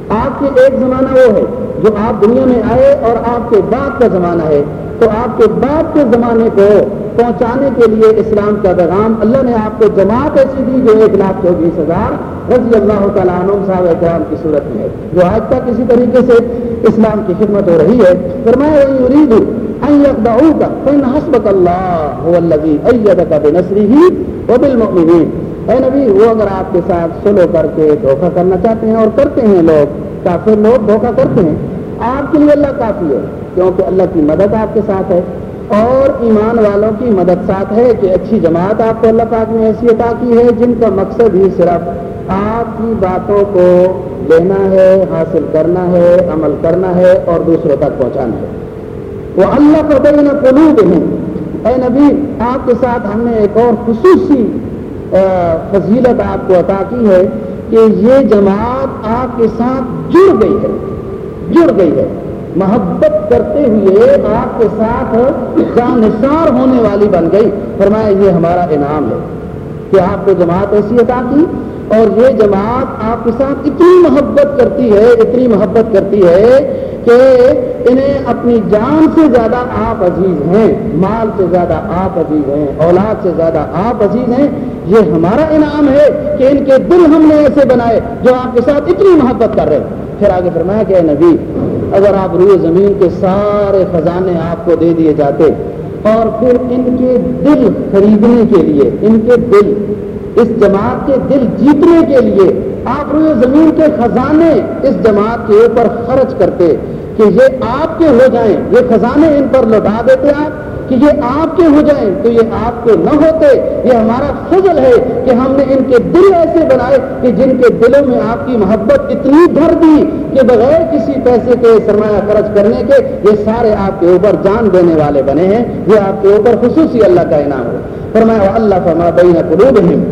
آپ کے ایک زمانہ وہ ہے جو آپ دنیا میں آئے اور آپ کے بعد کا زمانہ ہے۔ تو آپ کے بعد کے زمانے کو پہنچانے کے لیے اسلام کا پیغام اللہ نے آپ کو جماعت ایسی دی جو ایک لاکھ چوبیس ہزار رضی اللہ تعالیٰ عنہ صاحب اکرام کی صورت میں جو آج تک کسی طریقے سے اسلام کی خدمت ہو رہی ہے۔ فرمایا یرید ان اللہ هو الذی ایدک بنصرہ اے نبی، وہ اگر آپ کے ساتھ سلو کر کے دھوکہ کرنا چاہتے ہیں اور کرتے ہیں لوگ، کافر لوگ دھوکہ کرتے ہیں، آپ کے لیے اللہ کافی ہے۔ کیونکہ اللہ کی مدد آپ کے ساتھ ہے اور ایمان والوں کی مدد ساتھ ہے کہ اچھی جماعت آپ کو اللہ پاک نے ایسی عطا کی ہے، جن کا مقصد ہی صرف آپ کی باتوں کو لینا ہے، حاصل کرنا ہے، عمل کرنا ہے اور دوسروں تک پہنچانا ہے۔ وہ اللہ کو بین قلوب ہیں اے نبی، آپ کے ساتھ ہم نے ایک اور خصوصی فضیلت آپ کو عطا کی ہے کہ یہ جماعت آپ کے ساتھ جڑ گئی ہے، جڑ گئی ہے۔ محبت کرتے ہوئے آپ کے ساتھ جانسار ہونے والی بن گئی۔ فرمایا، یہ ہمارا انعام ہے کہ آپ کو جماعت ایسی عطا کی اور یہ جماعت آپ کے ساتھ اتنی محبت کرتی ہے، اتنی محبت کرتی ہے کہ انہیں اپنی جان سے زیادہ آپ عزیز ہیں، مال سے زیادہ آپ عزیز ہیں، اولاد سے زیادہ آپ عزیز ہیں۔ یہ ہمارا انعام ہے کہ ان کے دل ہم نے ایسے بنائے جو آپ کے ساتھ اتنی محبت کر رہے ہیں۔ پھر آگے فرمایا کہ اے نبی اگر آپ روئے زمین کے سارے خزانے آپ کو دے دیے جاتے اور پھر ان کے دل خریدنے کے لیے، ان کے دل، اس جماعت کے دل جیتنے کے لیے آپ روئے زمین کے خزانے اس جماعت کے اوپر خرچ کرتے کہ یہ آپ کے ہو جائیں، یہ خزانے ان پر لوٹا دیتے آپ کہ یہ آپ کے ہو جائیں تو یہ آپ کے نہ ہوتے، یہ ہمارا فضل ہے کہ ہم نے ان کے دل ایسے بنائے کہ جن کے دلوں میں آپ کی محبت اتنی بھر دی کہ بغیر کسی پیسے کے سرمایہ خرچ کرنے کے یہ سارے آپ کے اوپر جان دینے والے بنے ہیں، یہ آپ کے اوپر خصوصی اللہ کا انعام ہو فرمایا اللہ فرما بین قلوبہم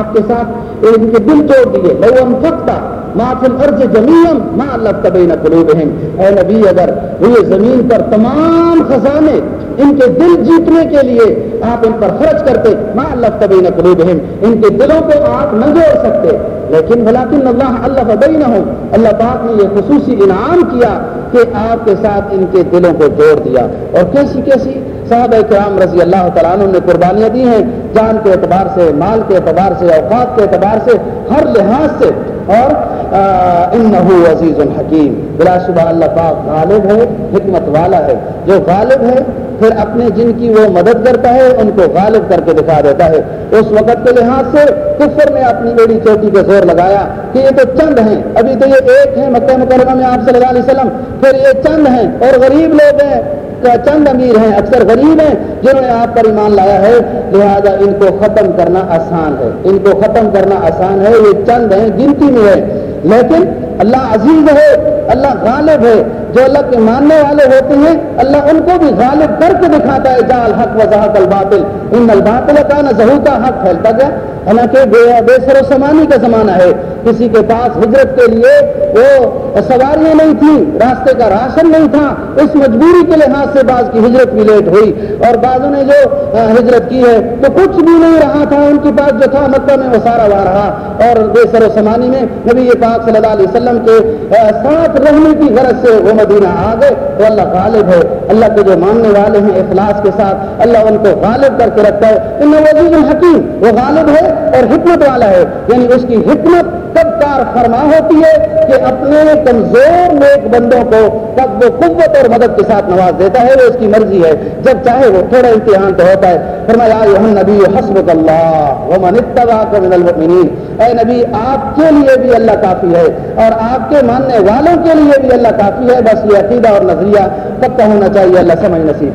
آپ کے ساتھ ان کے دل توڑ دیے۔ لو انفقتا ما فی الارض جميعا ما الفت بین قلوبہم اے نبی، اگر یہ زمین پر تمام خزانے ان کے دل جیتنے کے لیے آپ ان پر خرچ کرتے، ما اللہ تبین قلوبہم ان کے دلوں کو آپ نہ جوڑ سکتے۔ لیکن ولیکن اللہ اللہ بینہم اللہ پاک نے یہ خصوصی انعام کیا کہ آپ کے ساتھ ان کے دلوں کو جوڑ دیا۔ اور کیسی کیسی؟ صحابہ کرام رضی اللہ تعالیٰ عنہ نے قربانیاں دی ہیں، جان کے اعتبار سے، مال کے اعتبار سے، اوقات کے اعتبار سے، ہر لحاظ سے۔ اور انہو عزیز الحکیم، بلا شبہ اللہ پاک غالب ہے، حکمت والا ہے۔ جو غالب ہے پھر اپنے جن کی وہ مدد کرتا ہے، ان کو غالب کر کے دکھا دیتا ہے۔ اس وقت کے لحاظ سے کفر نے اپنی بیڑی چوٹی پہ زور لگایا کہ یہ تو چند ہیں۔ ابھی تو یہ ایک ہیں مکہ مکرمہ میں آپ صلی اللہ علیہ وسلم۔ پھر یہ چند ہیں اور غریب لوگ ہیں چند امیر ہیں، اکثر غریب ہیں جنہوں نے آپ پر ایمان لایا ہے۔ لہذا ان کو ختم کرنا آسان ہے۔ ان کو ختم کرنا آسان ہے۔ یہ چند ہیں، گنتی میں ہے لیکن اللہ عزیز ہے، اللہ غالب ہے۔ جو اللہ کے ماننے والے ہوتے ہیں، اللہ ان کو بھی غالب کر کے دکھاتا ہے جال حق وضاحت الباطل۔ ان الباطل کا نہ ظہور کا حق پھیلتا گیا۔ حالانکہ بے سر و سمانی کا زمانہ ہے۔ کسی کے پاس ہجرت کے لیے وہ سواریاں نہیں تھیں، راستے کا راشن نہیں تھا۔ اس مجبوری کے لحاظ سے بعض کی ہجرت بھی لیٹ ہوئی۔ اور بعضوں نے جو ہجرت کی ہے تو کچھ بھی نہیں رہا تھا۔ ان کے پاس جو تھا، مکہ میں وہ سارا وہاں رہا۔ اور بے سر و سمانی میں نبی پاک صلی اللہ علیہ وسلم کے ساتھ رہنے کی غرض سے وہ مدینہ آ گئے۔ تو اللہ غالب ہے۔ اللہ کے جو ماننے والے ہیں، اخلاص کے ساتھ اللہ ان کو غالب کر کے رکھتا ہے۔ ان وزیر الحکیم، وہ غالب ہے۔ اور حکمت والا ہے۔ یعنی اس کی حکمت کب کار فرما ہوتی ہے کہ اپنے کمزور نیک بندوں کو کب وہ قوت اور مدد کے ساتھ نواز دیتا ہے، وہ اس کی مرضی ہے۔ جب چاہے وہ تھوڑا امتحان تو ہوتا ہے۔ فرمایا نبی حسب اللہ وہ منتبا کو من المؤمنین۔ اے نبی، آپ کے لیے بھی اللہ کافی ہے اور آپ کے ماننے والوں کے لیے بھی اللہ کافی ہے۔ بس یہ عقیدہ اور نظریہ پکا ہونا چاہیے۔ اللہ سمجھ نصیب